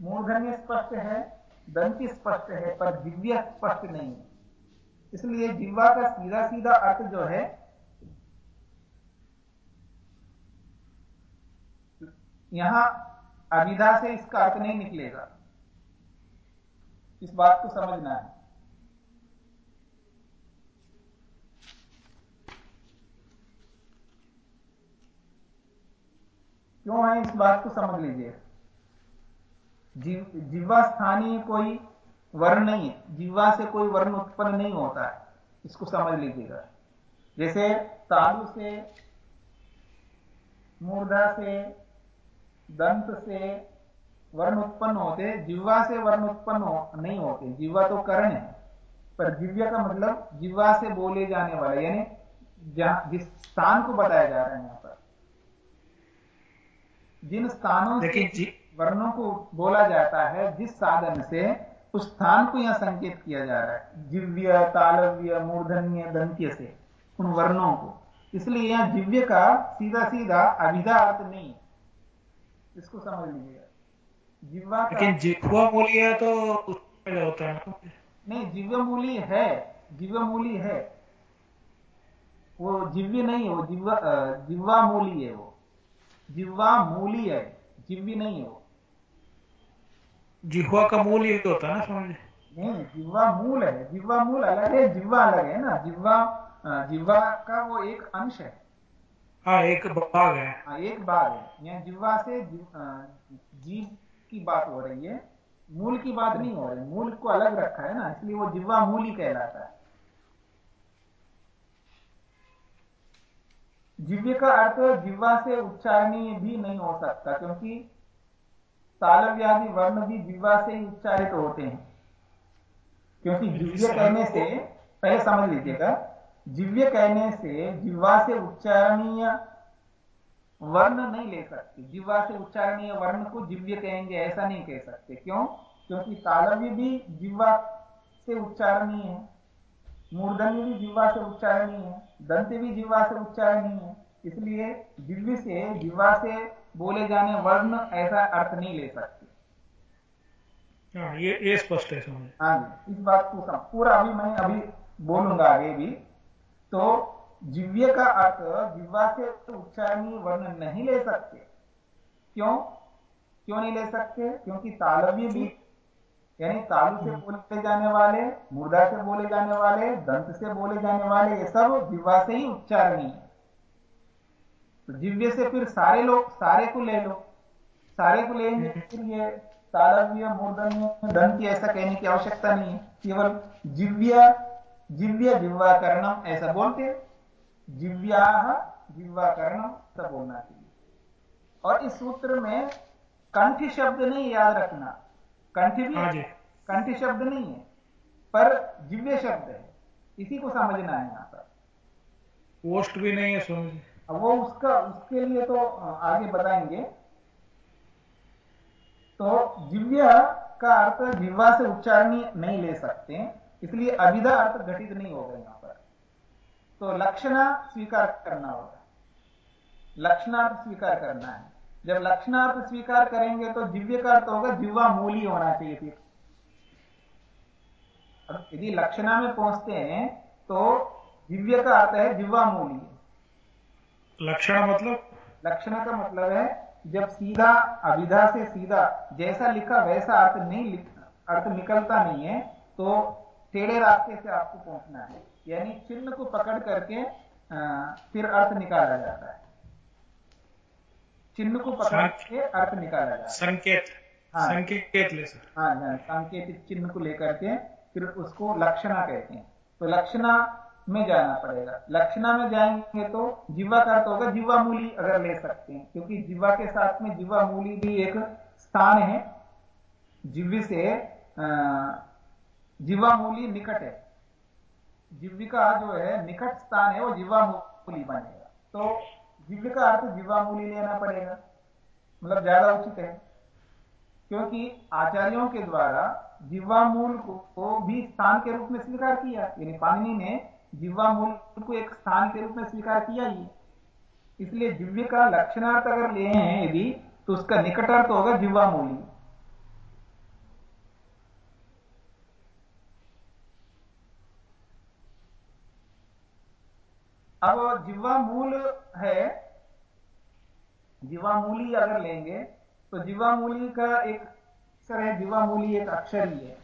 मूर्धन्य स्पष्ट है दंत्य स्पष्ट है, पर दिव्य स्पष्ट नहीं है। इसलिए जिह्वा का सीधा सीधा अर्थ जो है, यहाँ अविधा से इसका अर्थ नहीं निकलेगा। इस बात को समझना है। क्यों है इस बात को समझ लीजिए? जिह्वा स्थानीय कोई वर्ण नहीं है। जिह्वा से कोई वर्ण उत्पन्न नहीं होता है। इसको समझ लीजिएगा। जैसे तालु से मूर्धा से दंत से वर्ण उत्पन्न होते जिह्वा से वर्ण उत्पन्न हो, नहीं होते। जिह्वा तो करण है। पर दिव्य का मतलब जिह्वा से बोले जाने वाले यानी जहाँ जिस स्थान को बताया जा रहा है यहाँ जिन स्थानों से वर्णों को बोला जाता है जिस साधन से उस स्थान को यहाँ संकेत किया जा रहा है दिव्य तालव्य मूर्धन्य दंत्य से उन वर्णों को। इसलिए यहाँ दिव्य का सीधा सीधा अभिधा अर्थ नहीं इसको समझ लीजिएगा। जिह्वा लेकिन जिह्वा मूल्य तो होता है। नहीं जिव्य मूली है जिव्य मूली है। वो जिव्य नहीं है वो जिव्वा जिव्वा मूली है वो। जिव्वा मूली है जिव्य नहीं है वो। जिह्वा का मूल ही तो होता है ना समझ? नहीं जिह्वा मूल है जिह्वा मूल अलग है जिह्वा अलग है ना जिह्वा जिह्वा का वो एक अंश है। हाँ एक भाग है। हाँ एक भाग है। यहाँ जिह्वा से जीव की बात हो रही है। मूल की बात नहीं हो रही मूल को अलग रखा है ना इसलिए वो जिह्वा मूल ही कहलाता है। जिव्य का अर्थ जिह्वा से उच्चारणीय भी नहीं हो सकता क्योंकि तालव्यादि वर्ण भी जिह्वा से ही उच्चारित होते हैं। क्योंकि जिव्य कहने से पहले समझ लीजिएगा जिव्य कहने से जिह्वा से उच्चारणीय वर्ण नहीं ले सकते। जिह्वा से उच्चारणीय वर्ण को जिव्य कहेंगे ऐसा नहीं कह सकते। क्यों? क्योंकि तालव्य भी जिह्वा से उच्चारणीय है। मूर्धन्य भी जिह्वा से उच्चारणीय है दंत भी जीवा से उच्चारणीय है इसलिए दिव्य से जिह्वा से बोले जाने वर्ण ऐसा अर्थ नहीं ले सकते। हाँ, ये ये स्पष्ट है समझ। हाँ जी इस बात को पूरा अभी मैं अभी बोलूँगा आगे भी। तो जिव्य का अर्थ जिह्वा से उच्चारणीय वर्ण नहीं ले सकते। क्यों? क्यों नहीं ले सकते? क्योंकि तालव्य भी यानी तालु से बोले जाने वाले, मुर्दा से बोले जाने वाले, दंत से बोले जाने वाले, ये सब जिह्वा से ही उच्चारणीय है। तो दिव्य से फिर सारे लोग, सारे को ले लो। सारे को लेंगे, फिर ये तालव्य, मूर्धन्य, दंत, ऐसा कहने की आवश्यकता नहीं है। केवल जिव्य जिव्य जिह्वाकरणम, ऐसा बोलते जिव्या जिह्वाकरणम, ऐसा बोलना चाहिए। और इस सूत्र में कंठ शब्द नहीं याद रखना। कंठ भी हाँ। कंठ शब्द नहीं है पर जिव्य शब्द है। इसी को समझना है यहाँ पर। ओष्ट भी नहीं है स्वामी अब वो उसका उसके लिए तो आगे बताएँगे। तो जिव्य का अर्थ जिह्वा से उच्चारण नहीं ले सकते इसलिए अभिधा अर्थ घटित नहीं होगा यहाँ पर। तो लक्षणा स्वीकार करना होगा। लक्षणार्थ स्वीकार करना है। जब लक्षणार्थ स्वीकार करेंगे तो दिव्य का अर्थ होगा जिह्वा मूली होना चाहिए फिर। अब यदि लक्षणा में पहुँचते हैं तो दिव्य का अर्थ है जिह्वा मूली। लक्षण मतलब? लक्षण का मतलब है जब सीधा अविधा से सीधा जैसा लिखा वैसा अर्थ नहीं अर्थ निकलता नहीं है तो टेढ़े रास्ते से आपको पहुँचना है। यानी चिन्ह को पकड़ करके आ, फिर अर्थ निकाला जाता है। चिन्ह को पकड़ के अर्थ निकाला है। संकेत। हाँ। संकेत ले हाँ संकेतित चिन्ह को लेकर के फिर उसको लक्षणा कहते हैं। तो लक्षणा में जाना पड़ेगा। लक्षणा में जाएँगे तो जीवा का अर्थ होगा जीवा मूली अगर ले सकते हैं। क्योंकि जीवा के साथ में जीवा मूली भी एक स्थान है। जिव्य से जीवा मूली निकट है। जिव्विका जो है निकट स्थान है वो जीवा मूली बनेगा। तो जिव्य का अर्थ जीवा मूली लेना पड़ेगा। मतलब ज़्यादा उचित है। क्योंकि आचार्यों के द्वारा जीवा मूल को भी स्थान के रूप में स्वीकार किया। यानी पाणिनि ने जिह्वा मूल को एक स्थान के रूप में स्वीकार किया ही। इसलिए दिव्य का लक्षणार्थ अगर ले हैं यदि तो उसका निकटार्थ होगा जिह्वा अब जिह्वा मूल है जिह्वा मूली अगर लेंगे तो जिह्वा मूली का एक अक्षर है जिह्वा मूली एक अक्षर ही है।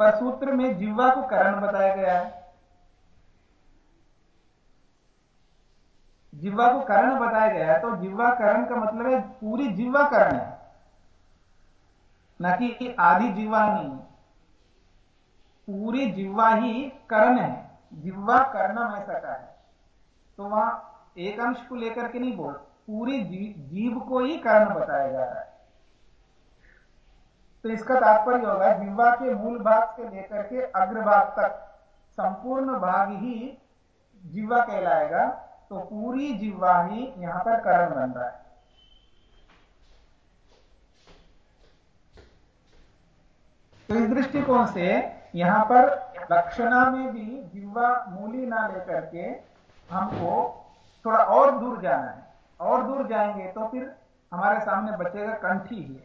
पर सूत्र में जिह्वा को करण बताया गया है। जिह्वा को करण बताया गया है तो जिह्वा करण का मतलब है पूरी जिह्वा करण है। न कि आधी जिह्वा नहीं। पूरी जिह्वा ही करण है। जिह्वा करणम ऐसा का है। तो वहाँ एक अंश को लेकर के नहीं बोल, पूरी जीव को ही करण बताया जा रहा है। तो इसका तात्पर्य होगा, जिह्वा के मूल भाग से लेकर के अग्रभाग तक संपूर्ण भाग ही जिह्वा कहलाएगा तो पूरी जिह्वा ही यहाँ पर करण बन रहा है। तो इस दृष्टिकोण से यहाँ पर लक्षणा में भी जिह्वा मूली ना लेकर के हमको थोड़ा और दूर जाना है। और दूर जाएँगे तो फिर हमारे सामने बचेगा कंठी ही।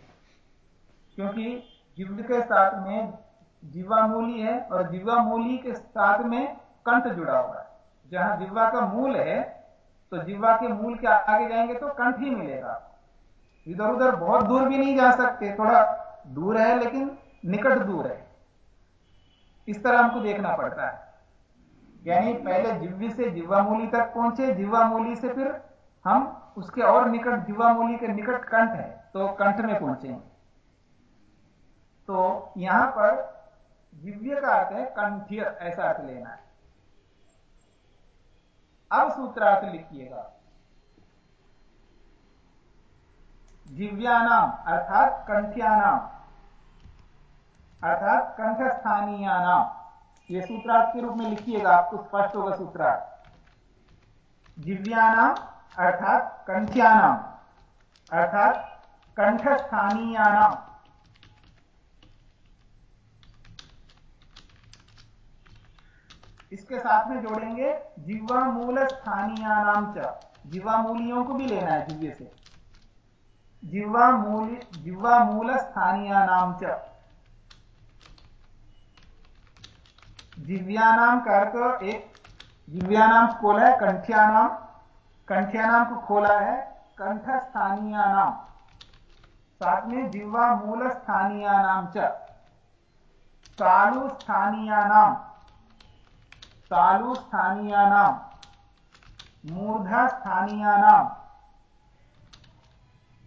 क्योंकि जिव्य के साथ में जीवामूली है और जीवामूली के साथ में कंठ जुड़ा हुआ है। जहाँ जिव्वा का मूल है तो जिव्वा के मूल के आगे जाएँगे तो कंठ ही मिलेगा। इधर उधर बहुत दूर भी नहीं जा सकते, थोड़ा दूर है लेकिन निकट दूर है। इस तरह हमको देखना पड़ता है। यानी पहले जिव्वी से जिव्वामूली तक पहुँचे जिव्वामूली से फिर हम उसके और निकट जिव्वामूली के निकट कंठ है तो कंठ में पहुँचे तो यहाँ पर दिव्य का अर्थ है कंठ्य, ऐसा अर्थ लेना है। अब सूत्रार्थ लिखिएगा। दिव्यानाम अर्थात कंठ्यानाम। अर्थात कंठस्थानीयानाम यह सूत्रार्थ के रूप में लिखिएगा, आपको स्पष्ट होगा सूत्रार्थ। दिव्यानाम अर्थात कंठ्यानाम अर्थात कंठस्थानीयानाम इसके साथ में जोड़ेंगे जिवा मूल स्थानीय नाम च। जिवा मूलियों को भी लेना है जिव्य से। जिवा मूल जिवा मूल स्थानीय नाम च। जिव्यानाम का अर्थ एक जिव्यानाम खोला है, कंठ्यानाम। कंठ्यानाम को खोला है कंठ स्थानीय नाम साथ में जिवा मूल स्थानीय नाम चालू स्थानीय नाम तालु स्थानीयानाम। मूर्धा स्थानीयानाम।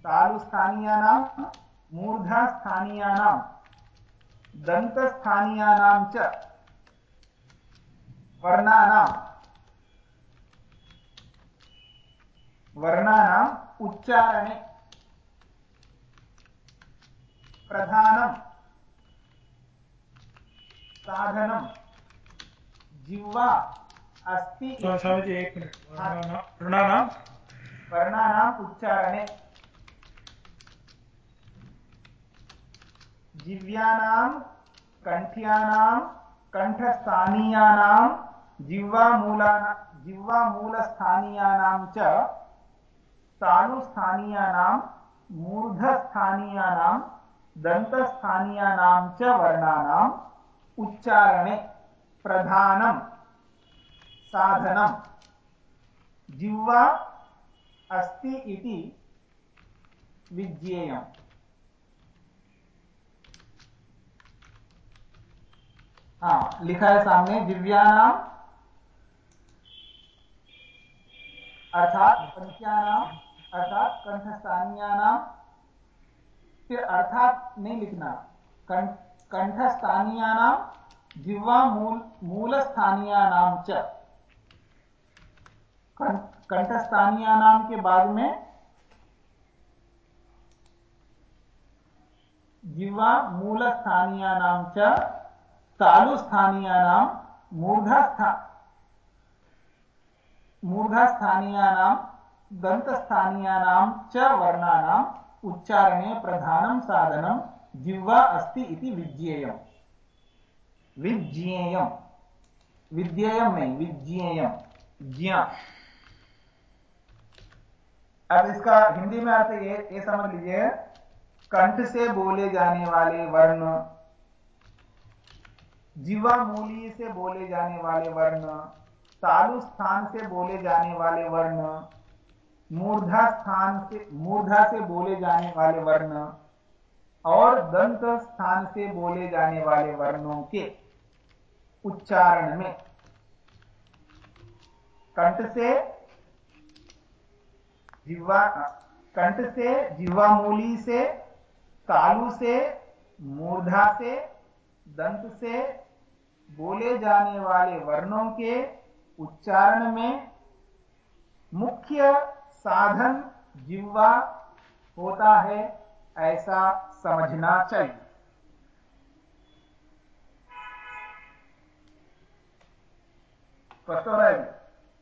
तालु स्थानीयानाम, मूर्धा स्थानीयानाम। दंत स्थानीयानाम च। वर्णानाम वर्णानाम उच्चारणे। प्रधानम साधनम जिह्वा अस्ति। वर्णानां वर्णानाम् उच्चारणे। जिव्यानां कण्ठ्यानां कण्ठस्थानीयानां जिह्वामूलाना जिह्वामूलस्थानीयानां च तालुस्थानीयानां मूर्धस्थानीयानां, दन्तस्थानीयानां च वर्णानाम् उच्चारणे प्रधानं साधनं। जिह्वा अस्ति इति विज्ञेयम्। हाँ लिखा है सामने दिव्यानाम अर्थात पंचानाम अर्थात कंठस्थानीयानाम। फिर अर्थात नहीं लिखना। कंठस्थानीयानाम जिह्वा मूल, मूलस्थानीयानाम च। कंठस्थानीयानाम के बाद में जिह्वा मूलस्थानीयानाम च तालुस्थानीयानां मूर्धास्था मूर्धास्थानीयानां दन्तस्थानीयानां च वर्णानाम् उच्चारणे प्रधानं साधनं जिह्वा अस्ति इति विज्ञेयम्। विज्ञेयम्। विज्ञेयं नहीं, विज्ञेयम। ज्ञा। अब इसका हिंदी में अर्थ ये ये समझ लीजिए। कंठ से बोले जाने वाले वर्ण जीवा मूली से बोले जाने वाले वर्ण तालु स्थान से बोले जाने वाले वर्ण मूर्धा स्थान से, मूर्धा से बोले जाने वाले वर्ण और दंत स्थान से बोले जाने वाले वर्णों के उच्चारण में। कंठ से जिह्वा, कंठ से जिह्वा मूली से तालु से मूर्धा से, दंत से बोले जाने वाले वर्णों के उच्चारण में मुख्य साधन जिह्वा होता है ऐसा समझना चाहिए।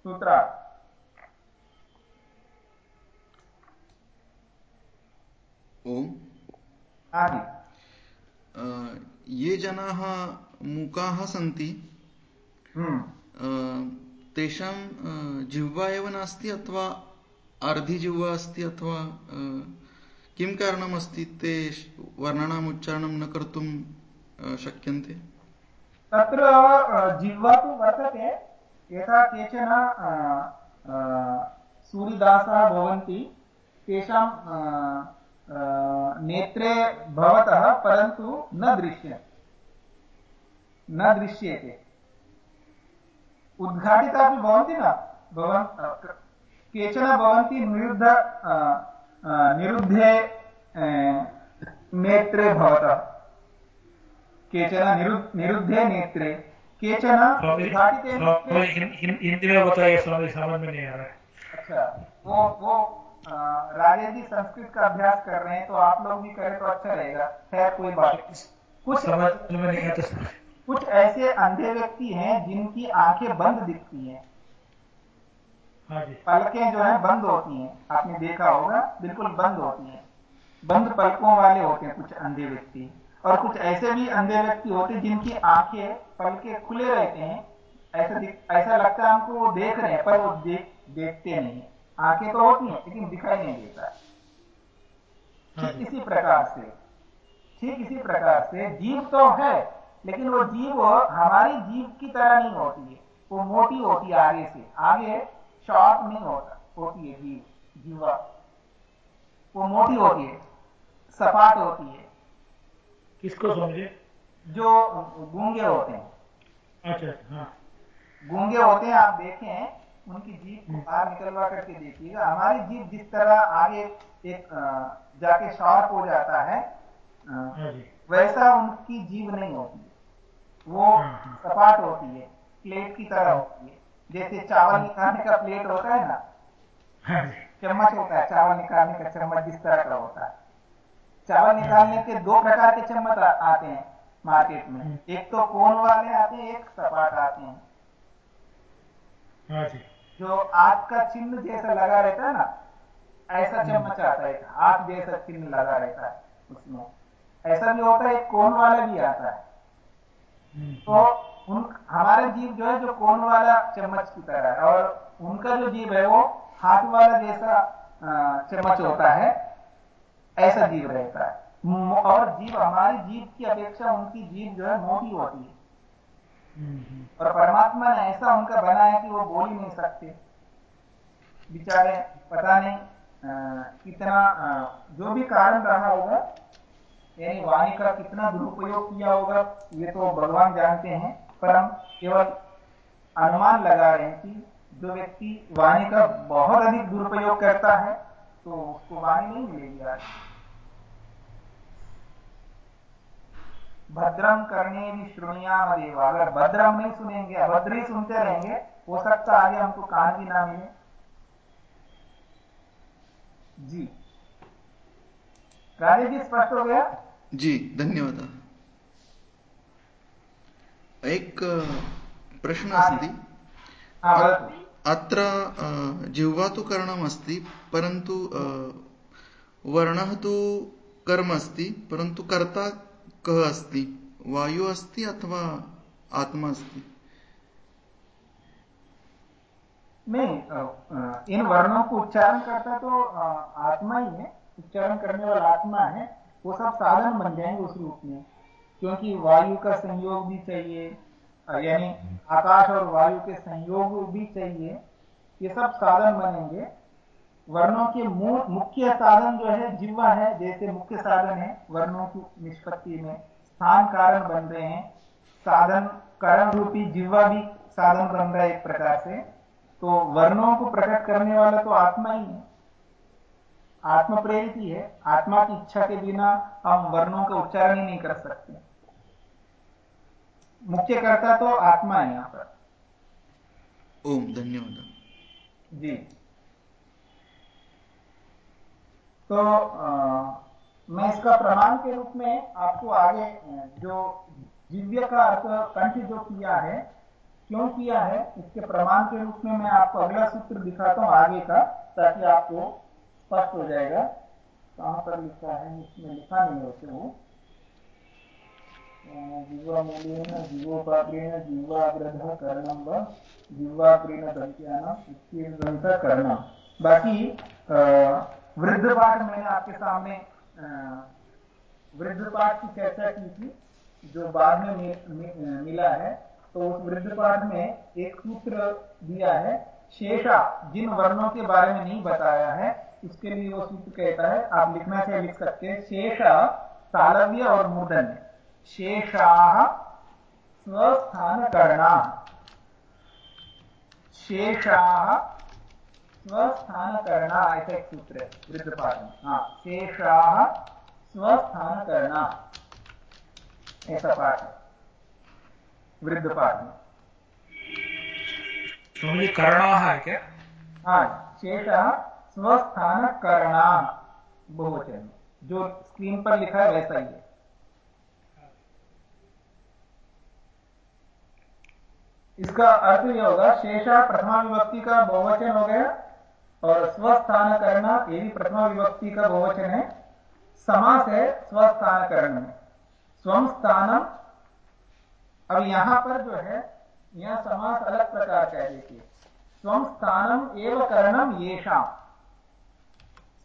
सूत्र। ओम। आदि। ये जनाः मूकाः सन्ति। हम्म। तेषां जिह्वा एव नास्ति अथवा अर्धिजिह्वा अस्ति अथवा किं कारणमस्ति ते वर्णानाम् उच्चारणं न कर्तुं शक्यन्ते? तत्र जिह्वा तु वर्तते, यथा केचन सूरिदासाः भवन्ति, तेषां नेत्रे भवतः, परन्तु न दृश्यते न दृश्यते। उद्घाटितापि भवन्ति न? भवन् केचन भवन्ति निरुद्ध निरुद्धे नेत्रे भवतः। केचन निरुद्धे नेत्रे। केचन उद्घाटिते हिंदी में बताइए समझ में नहीं आ रहा है अच्छा वो वो राजेश जी संस्कृत का अभ्यास कर रहे हैं तो आप लोग भी करें तो अच्छा रहेगा। खैर कोई बात कुछ समझ में नहीं आता कुछ ऐसे अंधे व्यक्ति हैं जिनकी आँखें बंद दिखती हैं। हाँ पलकें जो है बंद होती हैं। आपने देखा होगा बिल्कुल बंद होती हैं। बंद पलकों वाले होते हैं कुछ अंधे व्यक्ति। और कुछ ऐसे भी अंधे व्यक्ति होते हैं जिनकी आँखें पलके खुले रहते हैं। ऐसा ऐसा लगता है हमको वो देख रहे हैं पर वो देख देखते नहीं आँखें तो होती हैं लेकिन दिखाई नहीं देता। ठीक हाँ इसी प्रकार से ठीक इसी प्रकार से जीव तो है लेकिन वो जीव हमारी जीव की तरह नहीं होती है। वो मोटी होती है आगे से। आगे शॉर्ट नहीं होता होती है जीव जीवा। वो मोटी होती है सपाट होती है। किसको समझे? जो गूँगे होते हैं। अच्छा हाँ। गूँगे होते हैं आप देखें उनकी जीप बाहर निकलवा करके देखिएगा। हमारी जीप जिस तरह आगे एक जाके शॉर्प हो जाता है हाँ वैसा उनकी जीव नहीं होती। वो सपाट होती है प्लेट की तरह होती है जैसे चावल निकालने का प्लेट होता है ना चम्मच होता है चावल निकालने का चम्मच जिस तरह का होता है चावल निकालने के दो प्रकार के चम्मच आते हैं मार्केट में हम्म। एक तो कोन वाले आते हैं एक सपाट आते हैं हाँ जो आग का चिन्ह जैसा लगा रहता है ना ऐसा। चम्मच आता है आग जैसा चिन्ह लगा रहता है उसमें ऐसा भी होता है एक कोन वाला भी आता है। तो उन हमारे जीव जो है जो कोन वाला चम्मच की तरह है और उनका जो जीव है वो हाथ वाला जैसा चम्मच होता है ऐसा जीव रहता है। और जीव हमारी जीव की अपेक्षा उनकी जीव जो है मोटी होती है। और परमात्मा ने ऐसा उनका बनाया कि वो बोल ही नहीं सकते। बेचारे पता नहीं आ, कितना आ, जो भी कारण रहा होगा यानी वाणी का कितना दुरुपयोग किया होगा, ये तो भगवान जानते हैं, पर हम केवल अनुमान लगा रहे हैं कि जो व्यक्ति वाणी का बहुत अधिक दुरुपयोग करता है तो उसको वाणी नहीं मिलेगी आज। भद्रम करने भी श्रुणियाम देव अगर भद्रम नहीं सुनेंगे, अभद्र ही सुनते रहेंगे, हो सकता आगे हमको कान भी ना मिले। जी। राजेश जी, स्पष्ट हो गया? जी धन्यवाद। एक प्रश्न अस्ति। अत्र जिह्वा तु कर्णमस्ति परन्तु वर्णः तु कर्म अस्ति परन्तु कर्ता कः अस्ति? वायु अस्ति अथवा आत्मा अस्ति? नहीं इन वर्णों को उच्चारण करता तो आत्मा ही है। उच्चारण करने वाला आत्मा है। वो सब साधन बन जाएँगे उस रूप में। क्योंकि वायु का संयोग भी चाहिए यानी आकाश और वायु के संयोग भी चाहिए, ये सब साधन बनेंगे। वर्णों के मुख्य साधन जो है, जिह्वा है, जैसे मुख्य साधन है, वर्णों की निष्पत्ति में स्थान कारण बन रहे हैं। साधन करण रूपी जिह्वा भी साधन बन रहा है एक प्रकार से। तो वर्णों को प्रकट करने वाला तो आत्मा ही है। आत्म प्रेरित ही है। आत्मा की इच्छा के बिना हम वर्णों का उच्चारण ही नहीं कर सकते। मुख्य कर्ता तो आत्मा है यहाँ पर। ओम धन्यवाद। जी। तो आ, मैं इसका प्रमाण के रूप में आपको आगे जो दिव्य का अर्थ कंठ जो किया है क्यों किया है इसके प्रमाण के रूप में मैं आपको अगला सूत्र दिखाता हूँ आगे का ताकि आपको स्पष्ट हो जाएगा। कहाँ पर लिखा है? इसमें लिखा नहीं होते वो। जीवामूल्येन जीवोपाग्रेण जीवाग्रधः करणं व जीवाग्रेण करणं। बाकी वृद्ध पाठ मैंने आपके सामने वृद्ध पाठ की चर्चा की थी, जो बाद में मिला है। तो उस वृद्ध पाठ में एक सूत्र दिया है, शेषा, जिन वर्णों के बारे में नहीं बताया है उसके लिए वो सूत्र कहता है आप लिखना चाहे लिख सकते हैं शेष तालव्य और मूर्धन्य। शेषाः स्वस्थानकरणाः। शेषाः स्वस्थानकरणा ऐसा एक सूत्र है वृद्धपाठ में। हाँ शेषाः स्वस्थानकरणा। ऐसा पाठ है वृद्धपाठ में। स्वामी करणा है क्या? हाँ शेषः स्वस्थानकरणा बहुवचन। जो स्क्रीन पर लिखा है वैसा ही है। इसका अर्थ यह होगा, शेषा प्रथमा विभक्ति का बहुवचन हो गया और स्वस्थान करना ये भी प्रथमा विभक्ति का बहुवचन है। समास है स्वस्थान करण में। स्वम स्थानम। अब यहाँ पर जो है, यह समास अलग प्रकार का है, देखिए। स्वम स्थानम एवं करणम येषा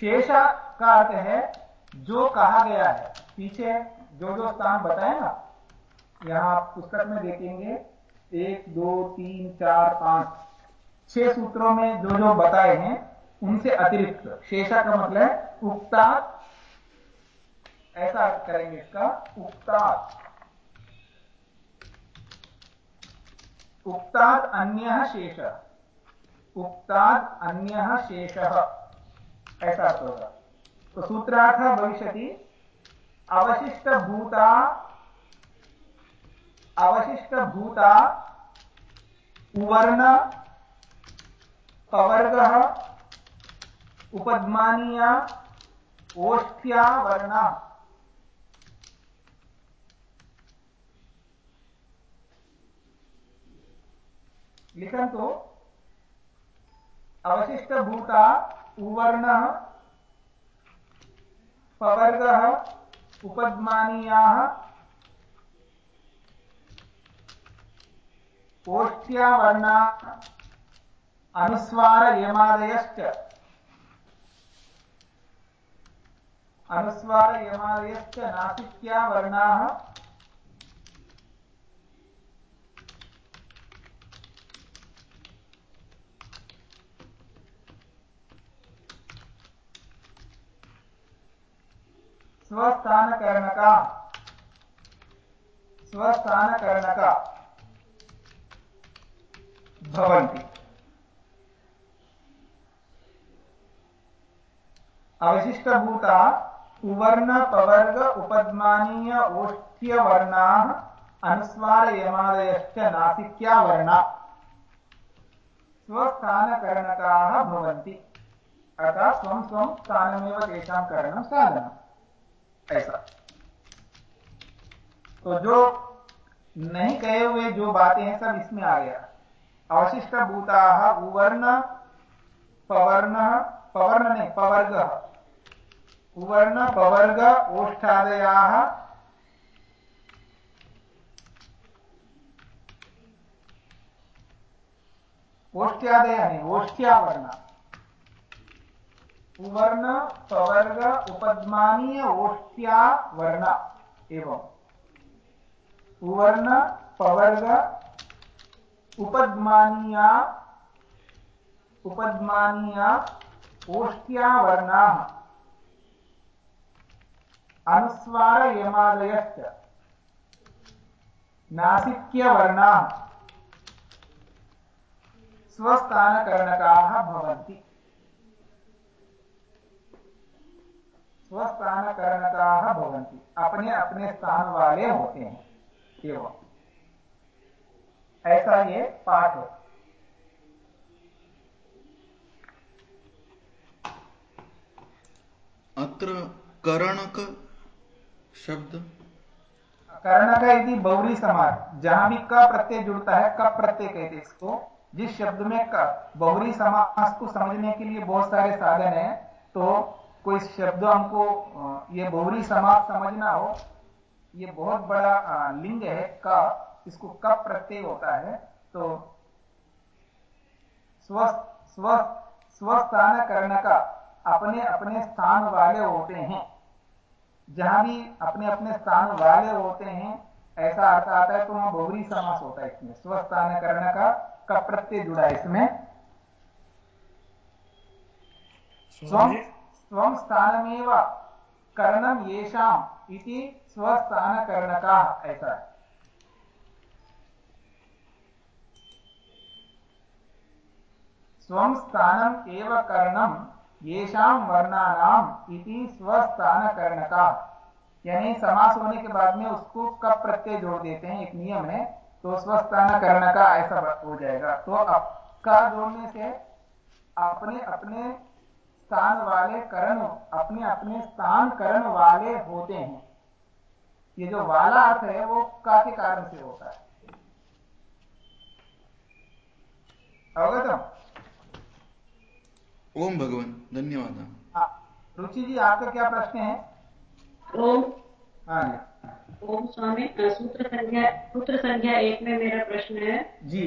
शेषा का अर्थ है जो कहा गया है। पीछे जो जो स्थान बताए ना, यहाँ पुस्तक में देखेंगे। एक, दो, तीन, चार, पाँच, छह सूत्रों में जो जो बताए हैं, उनसे अतिरिक्त। शेषा का मतलब है उक्ता। ऐसा करेंगे इसका उक्तात् उक्तात् अन्य शेष। उक्तात् अन्य शेषः। ऐसा होगा तो सूत्रार्थ भविष्यति। अवशिष्टभूता अवशिष्टभूता उवर्ण पवर्गः उपद्मानीया ओष्ठ्या वर्णा। लिखन्तु। अवशिष्टभूता उवर्णः पवर्गः उपद्मानीयाः ओष्ठ्या वर्णा अनुस्वारयमादयश्च। अनुस्वारयमादयश्च नासिक्या वर्णाः स्वस्थानकरणका। स्वस्थानकरणका। भवन्ति। अवशिष्टभूता, उवर्ण पवर्ग उपद्मानीय ओष्ठ्यवर्णाः अनुस्वारयमादयश्च नासिक्या वर्णा स्वस्थानकरणकाः भवन्ति। अर्थात् स्वं स्वं स्थानमेव तेषां करणं साधनम् ऐसा तो जो नहीं कहे हुए जो बातें हैं, सब इसमें आ गया। अवशिष्ट भूता उवर्ण, पवर्ण पवर्ण नहीं, पवर्ग। उवर्ण, पवर्ग, ओष्ठादया। ओष्ठ्यादय नहीं, ओष्ठ्यावर्ण। उवर्ण पवर्ग उपद्मानीय ओष्ठ्या वर्ण एवं। उवर्ण पवर्ग उपद्मानीया उपद्मानीया, ओष्ट्या, वर्णाः। अनुस्वारयमादयश्च नासिक्यवर्णाः स्वस्थानकरणकाः भवन्ति। स्वस्थानकरणकाः भवन्ति। अपने अपने स्थान वाले होते हैं। एवं ऐसा ये पाठ है। अत्र करणक शब्द। करणक यदि बहुरी समाज जहाँ भी क प्रत्यय जुड़ता है क प्रत्यय कहते इसको। जिस शब्द में क बहुरी समास को समझने के लिए बहुत सारे साधन है तो कोई शब्द हमको ये बहुरी समास समझना हो, ये बहुत बड़ा लिंग है, का, इसको कब प्रत्यय होता है तो स्व स्व स्वस्थान करने का अपने अपने स्थान वाले होते हैं। जहाँ भी अपने अपने स्थान वाले होते हैं, ऐसा अर्थ आता है तो वहाँ बहुरी समास होता है इसमें। स्वस्थान करने का कब प्रत्यय जुड़ा है इसमें। स्वम स्थानमेव करणम येषाम इति स्वस्थान करणका ऐसा। है स्वं स्थानम एव कर्णम येषां वर्णानाम इति स्वस्थानकरणका यानी समास होने के बाद में उसको कब प्रत्यय जोड़ देते हैं, एक नियम है तो स्वस्थान कर्ण का ऐसा हो जाएगा। तो अब का जोड़ने से अपने अपने स्थान वाले कर्ण अपने अपने स्थान कर्ण वाले होते हैं। ये जो वाला अर्थ है वो का के कारण से होता है। अवगत ओम भगवान धन्यवाद। हाँ, रुचि जी आपका क्या प्रश्न है? ओम। हाँ। ओम स्वामी सूत्र संख्या सूत्र संख्या एक में मेरा प्रश्न है। जी।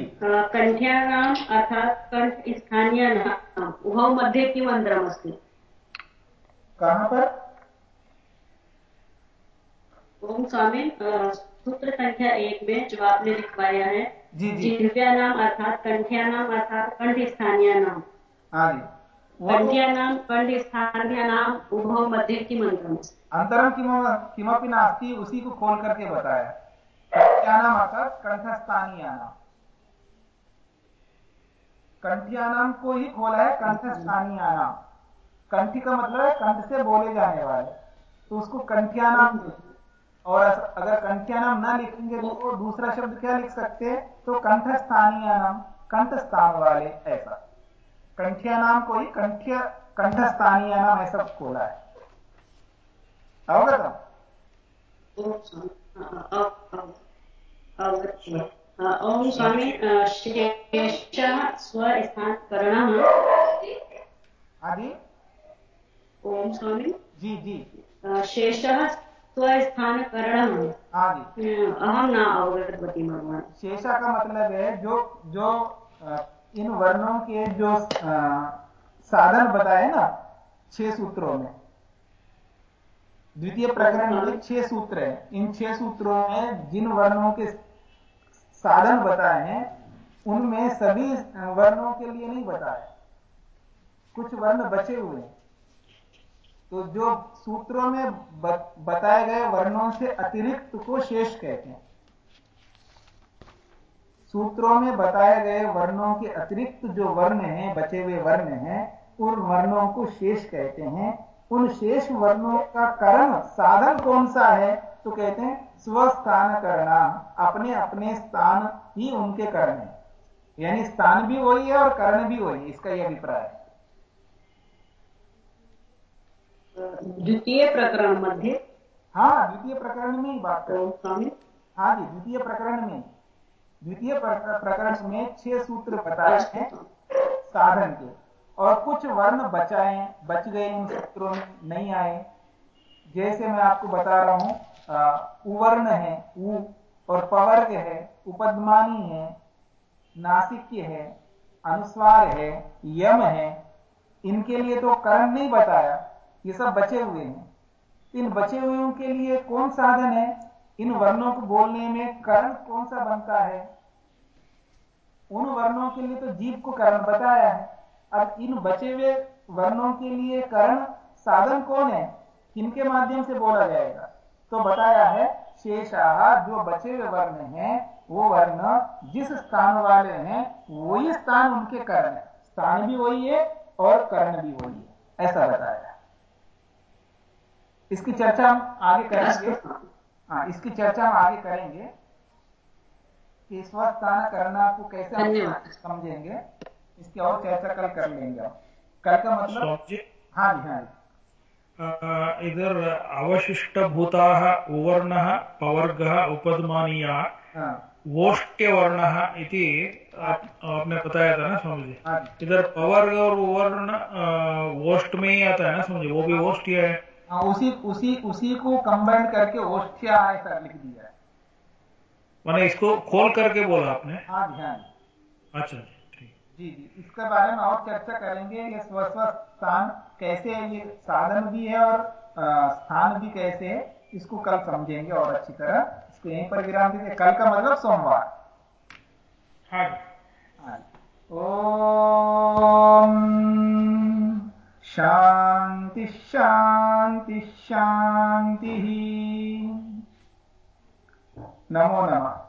नाम अर्थात कंठ स्थानीय नाम उभौ मध्ये किम अस्ति? कहाँ पर? ओम स्वामी सूत्र संख्या एक में जो आपने लिखवाया है जी जी। नाम अर्थात नाम अर्थात कंठ स्थानीय नाम। हाँ किमन्तरम्? अंतरम किमपि नास्ति उसी को खोल करके बताया। कठ्यानाम अर्थात कंठस्थानीयानाम कंठियानाम को ही खोला है कंठस्थानीयानाम कंठी का मतलब है, कंठ से बोले जाने वाले। तो उसको कंठियानाम और अगर कंठ्यानाम ना लिखेंगे तो दूसरा शब्द क्या लिख सकते हैं? तो कंठस्थानीयानाम कंठ स्थान वाले, ऐसा। कंठिया नाम को ही कंठ्य कंठस्थानीय नाम ऐसा खोला है। अवगतम? ओम स्वामी स्वस्थानकरणः आदि ओम स्वामी। जी जी। शेषः स्वस्थानकरणः। आदि अहम न अवगतवती भगवान शेषा का मतलब है जो जो इन वर्णों के जो साधन बताए ना, छह सूत्रों में। द्वितीय प्रकरण में छह सूत्र है। इन छह सूत्रों में जिन वर्णों के साधन बताए हैं, उनमें सभी वर्णों के लिए नहीं बताए। कुछ वर्ण बचे हुए हैं। तो जो सूत्रों में बताए गए वर्णों से अतिरिक्त को शेष कहते हैं। सूत्रों में बताए गए वर्णों के अतिरिक्त जो वर्ण हैं बचे हुए वर्ण हैं उन वर्णों को शेष कहते हैं। उन शेष वर्णों का करण साधन कौन सा है? तो कहते हैं स्वस्थान करना अपने अपने स्थान ही उनके कर्ण है। यानी स्थान भी वही है और कर्ण भी वही है इसका यह अभिप्राय है। द्वितीय प्रकरण मध्य हाँ द्वितीय प्रकरण में ही बात करें। हाँ जी द्वितीय प्रकरण में। द्वितीय प्रकरण में छह सूत्र बताए हैं साधन के। और कुछ वर्ण बचाए, बच गए उन सूत्रों में, नहीं आए। जैसे मैं आपको बता रहा हूँ उवर्ण है, उ, और पवर्ग है, उपदमानी है, नासिक्य है, अनुस्वार है, यम है। इनके लिए तो कर्ण नहीं बताया, ये सब बचे हुए हैं। इन बचे हुए के लिए कौन साधन है? इन वर्णों को बोलने में कर्ण कौन सा बनता है? उन वर्णों के लिए तो जीव को कर्ण बताया है। अब इन बचे हुए वर्णों के लिए कर्ण साधन कौन है? किनके माध्यम से बोला जाएगा? तो बताया है शेषाह जो बचे हुए वर्ण हैं, वो वर्ण जिस स्थान वाले हैं, वही स्थान उनके कर्ण है। स्थान भी वही है और कर्ण भी वही है। ऐसा बताया। इसकी चर्चा हम आगे करेंगे। हाँ इसकी चर्चा हम आगे करेंगे। कि स्वस्थान करना को कैसे समझेंगे। इसकी और चर्चा कल कर लेंगे कल का मतलब? हाँ जी हाँ इधर अवशिष्ट भूता उवर्ण पवर्ग उपदमानीया वोष्ट्यवर्ण इति आपने बताया था ना स्वामी जी। हाँ इधर पवर्ग और उवर्ण वोष्ट में ही आता है ना समझे वो भी वोष्ट्य है हाँ, उसी उसी उसी को कंबाइन करके ओष्ठ्या ऐसा लिख दिया है। मैंने इसको खोल करके बोला आपने? हाँ जी हाँ जी। अच्छा जी जी इसके बारे में और चर्चा करेंगे ये स्वस्व स्थान कैसे है ये साधन भी है और स्थान भी कैसे है इसको कल समझेंगे और अच्छी तरह। इसको यहीं पर विराम दीजिए। कल का मतलब सोमवार। हाँ हाँ ओम। शांति शांति शांति नमो नमः।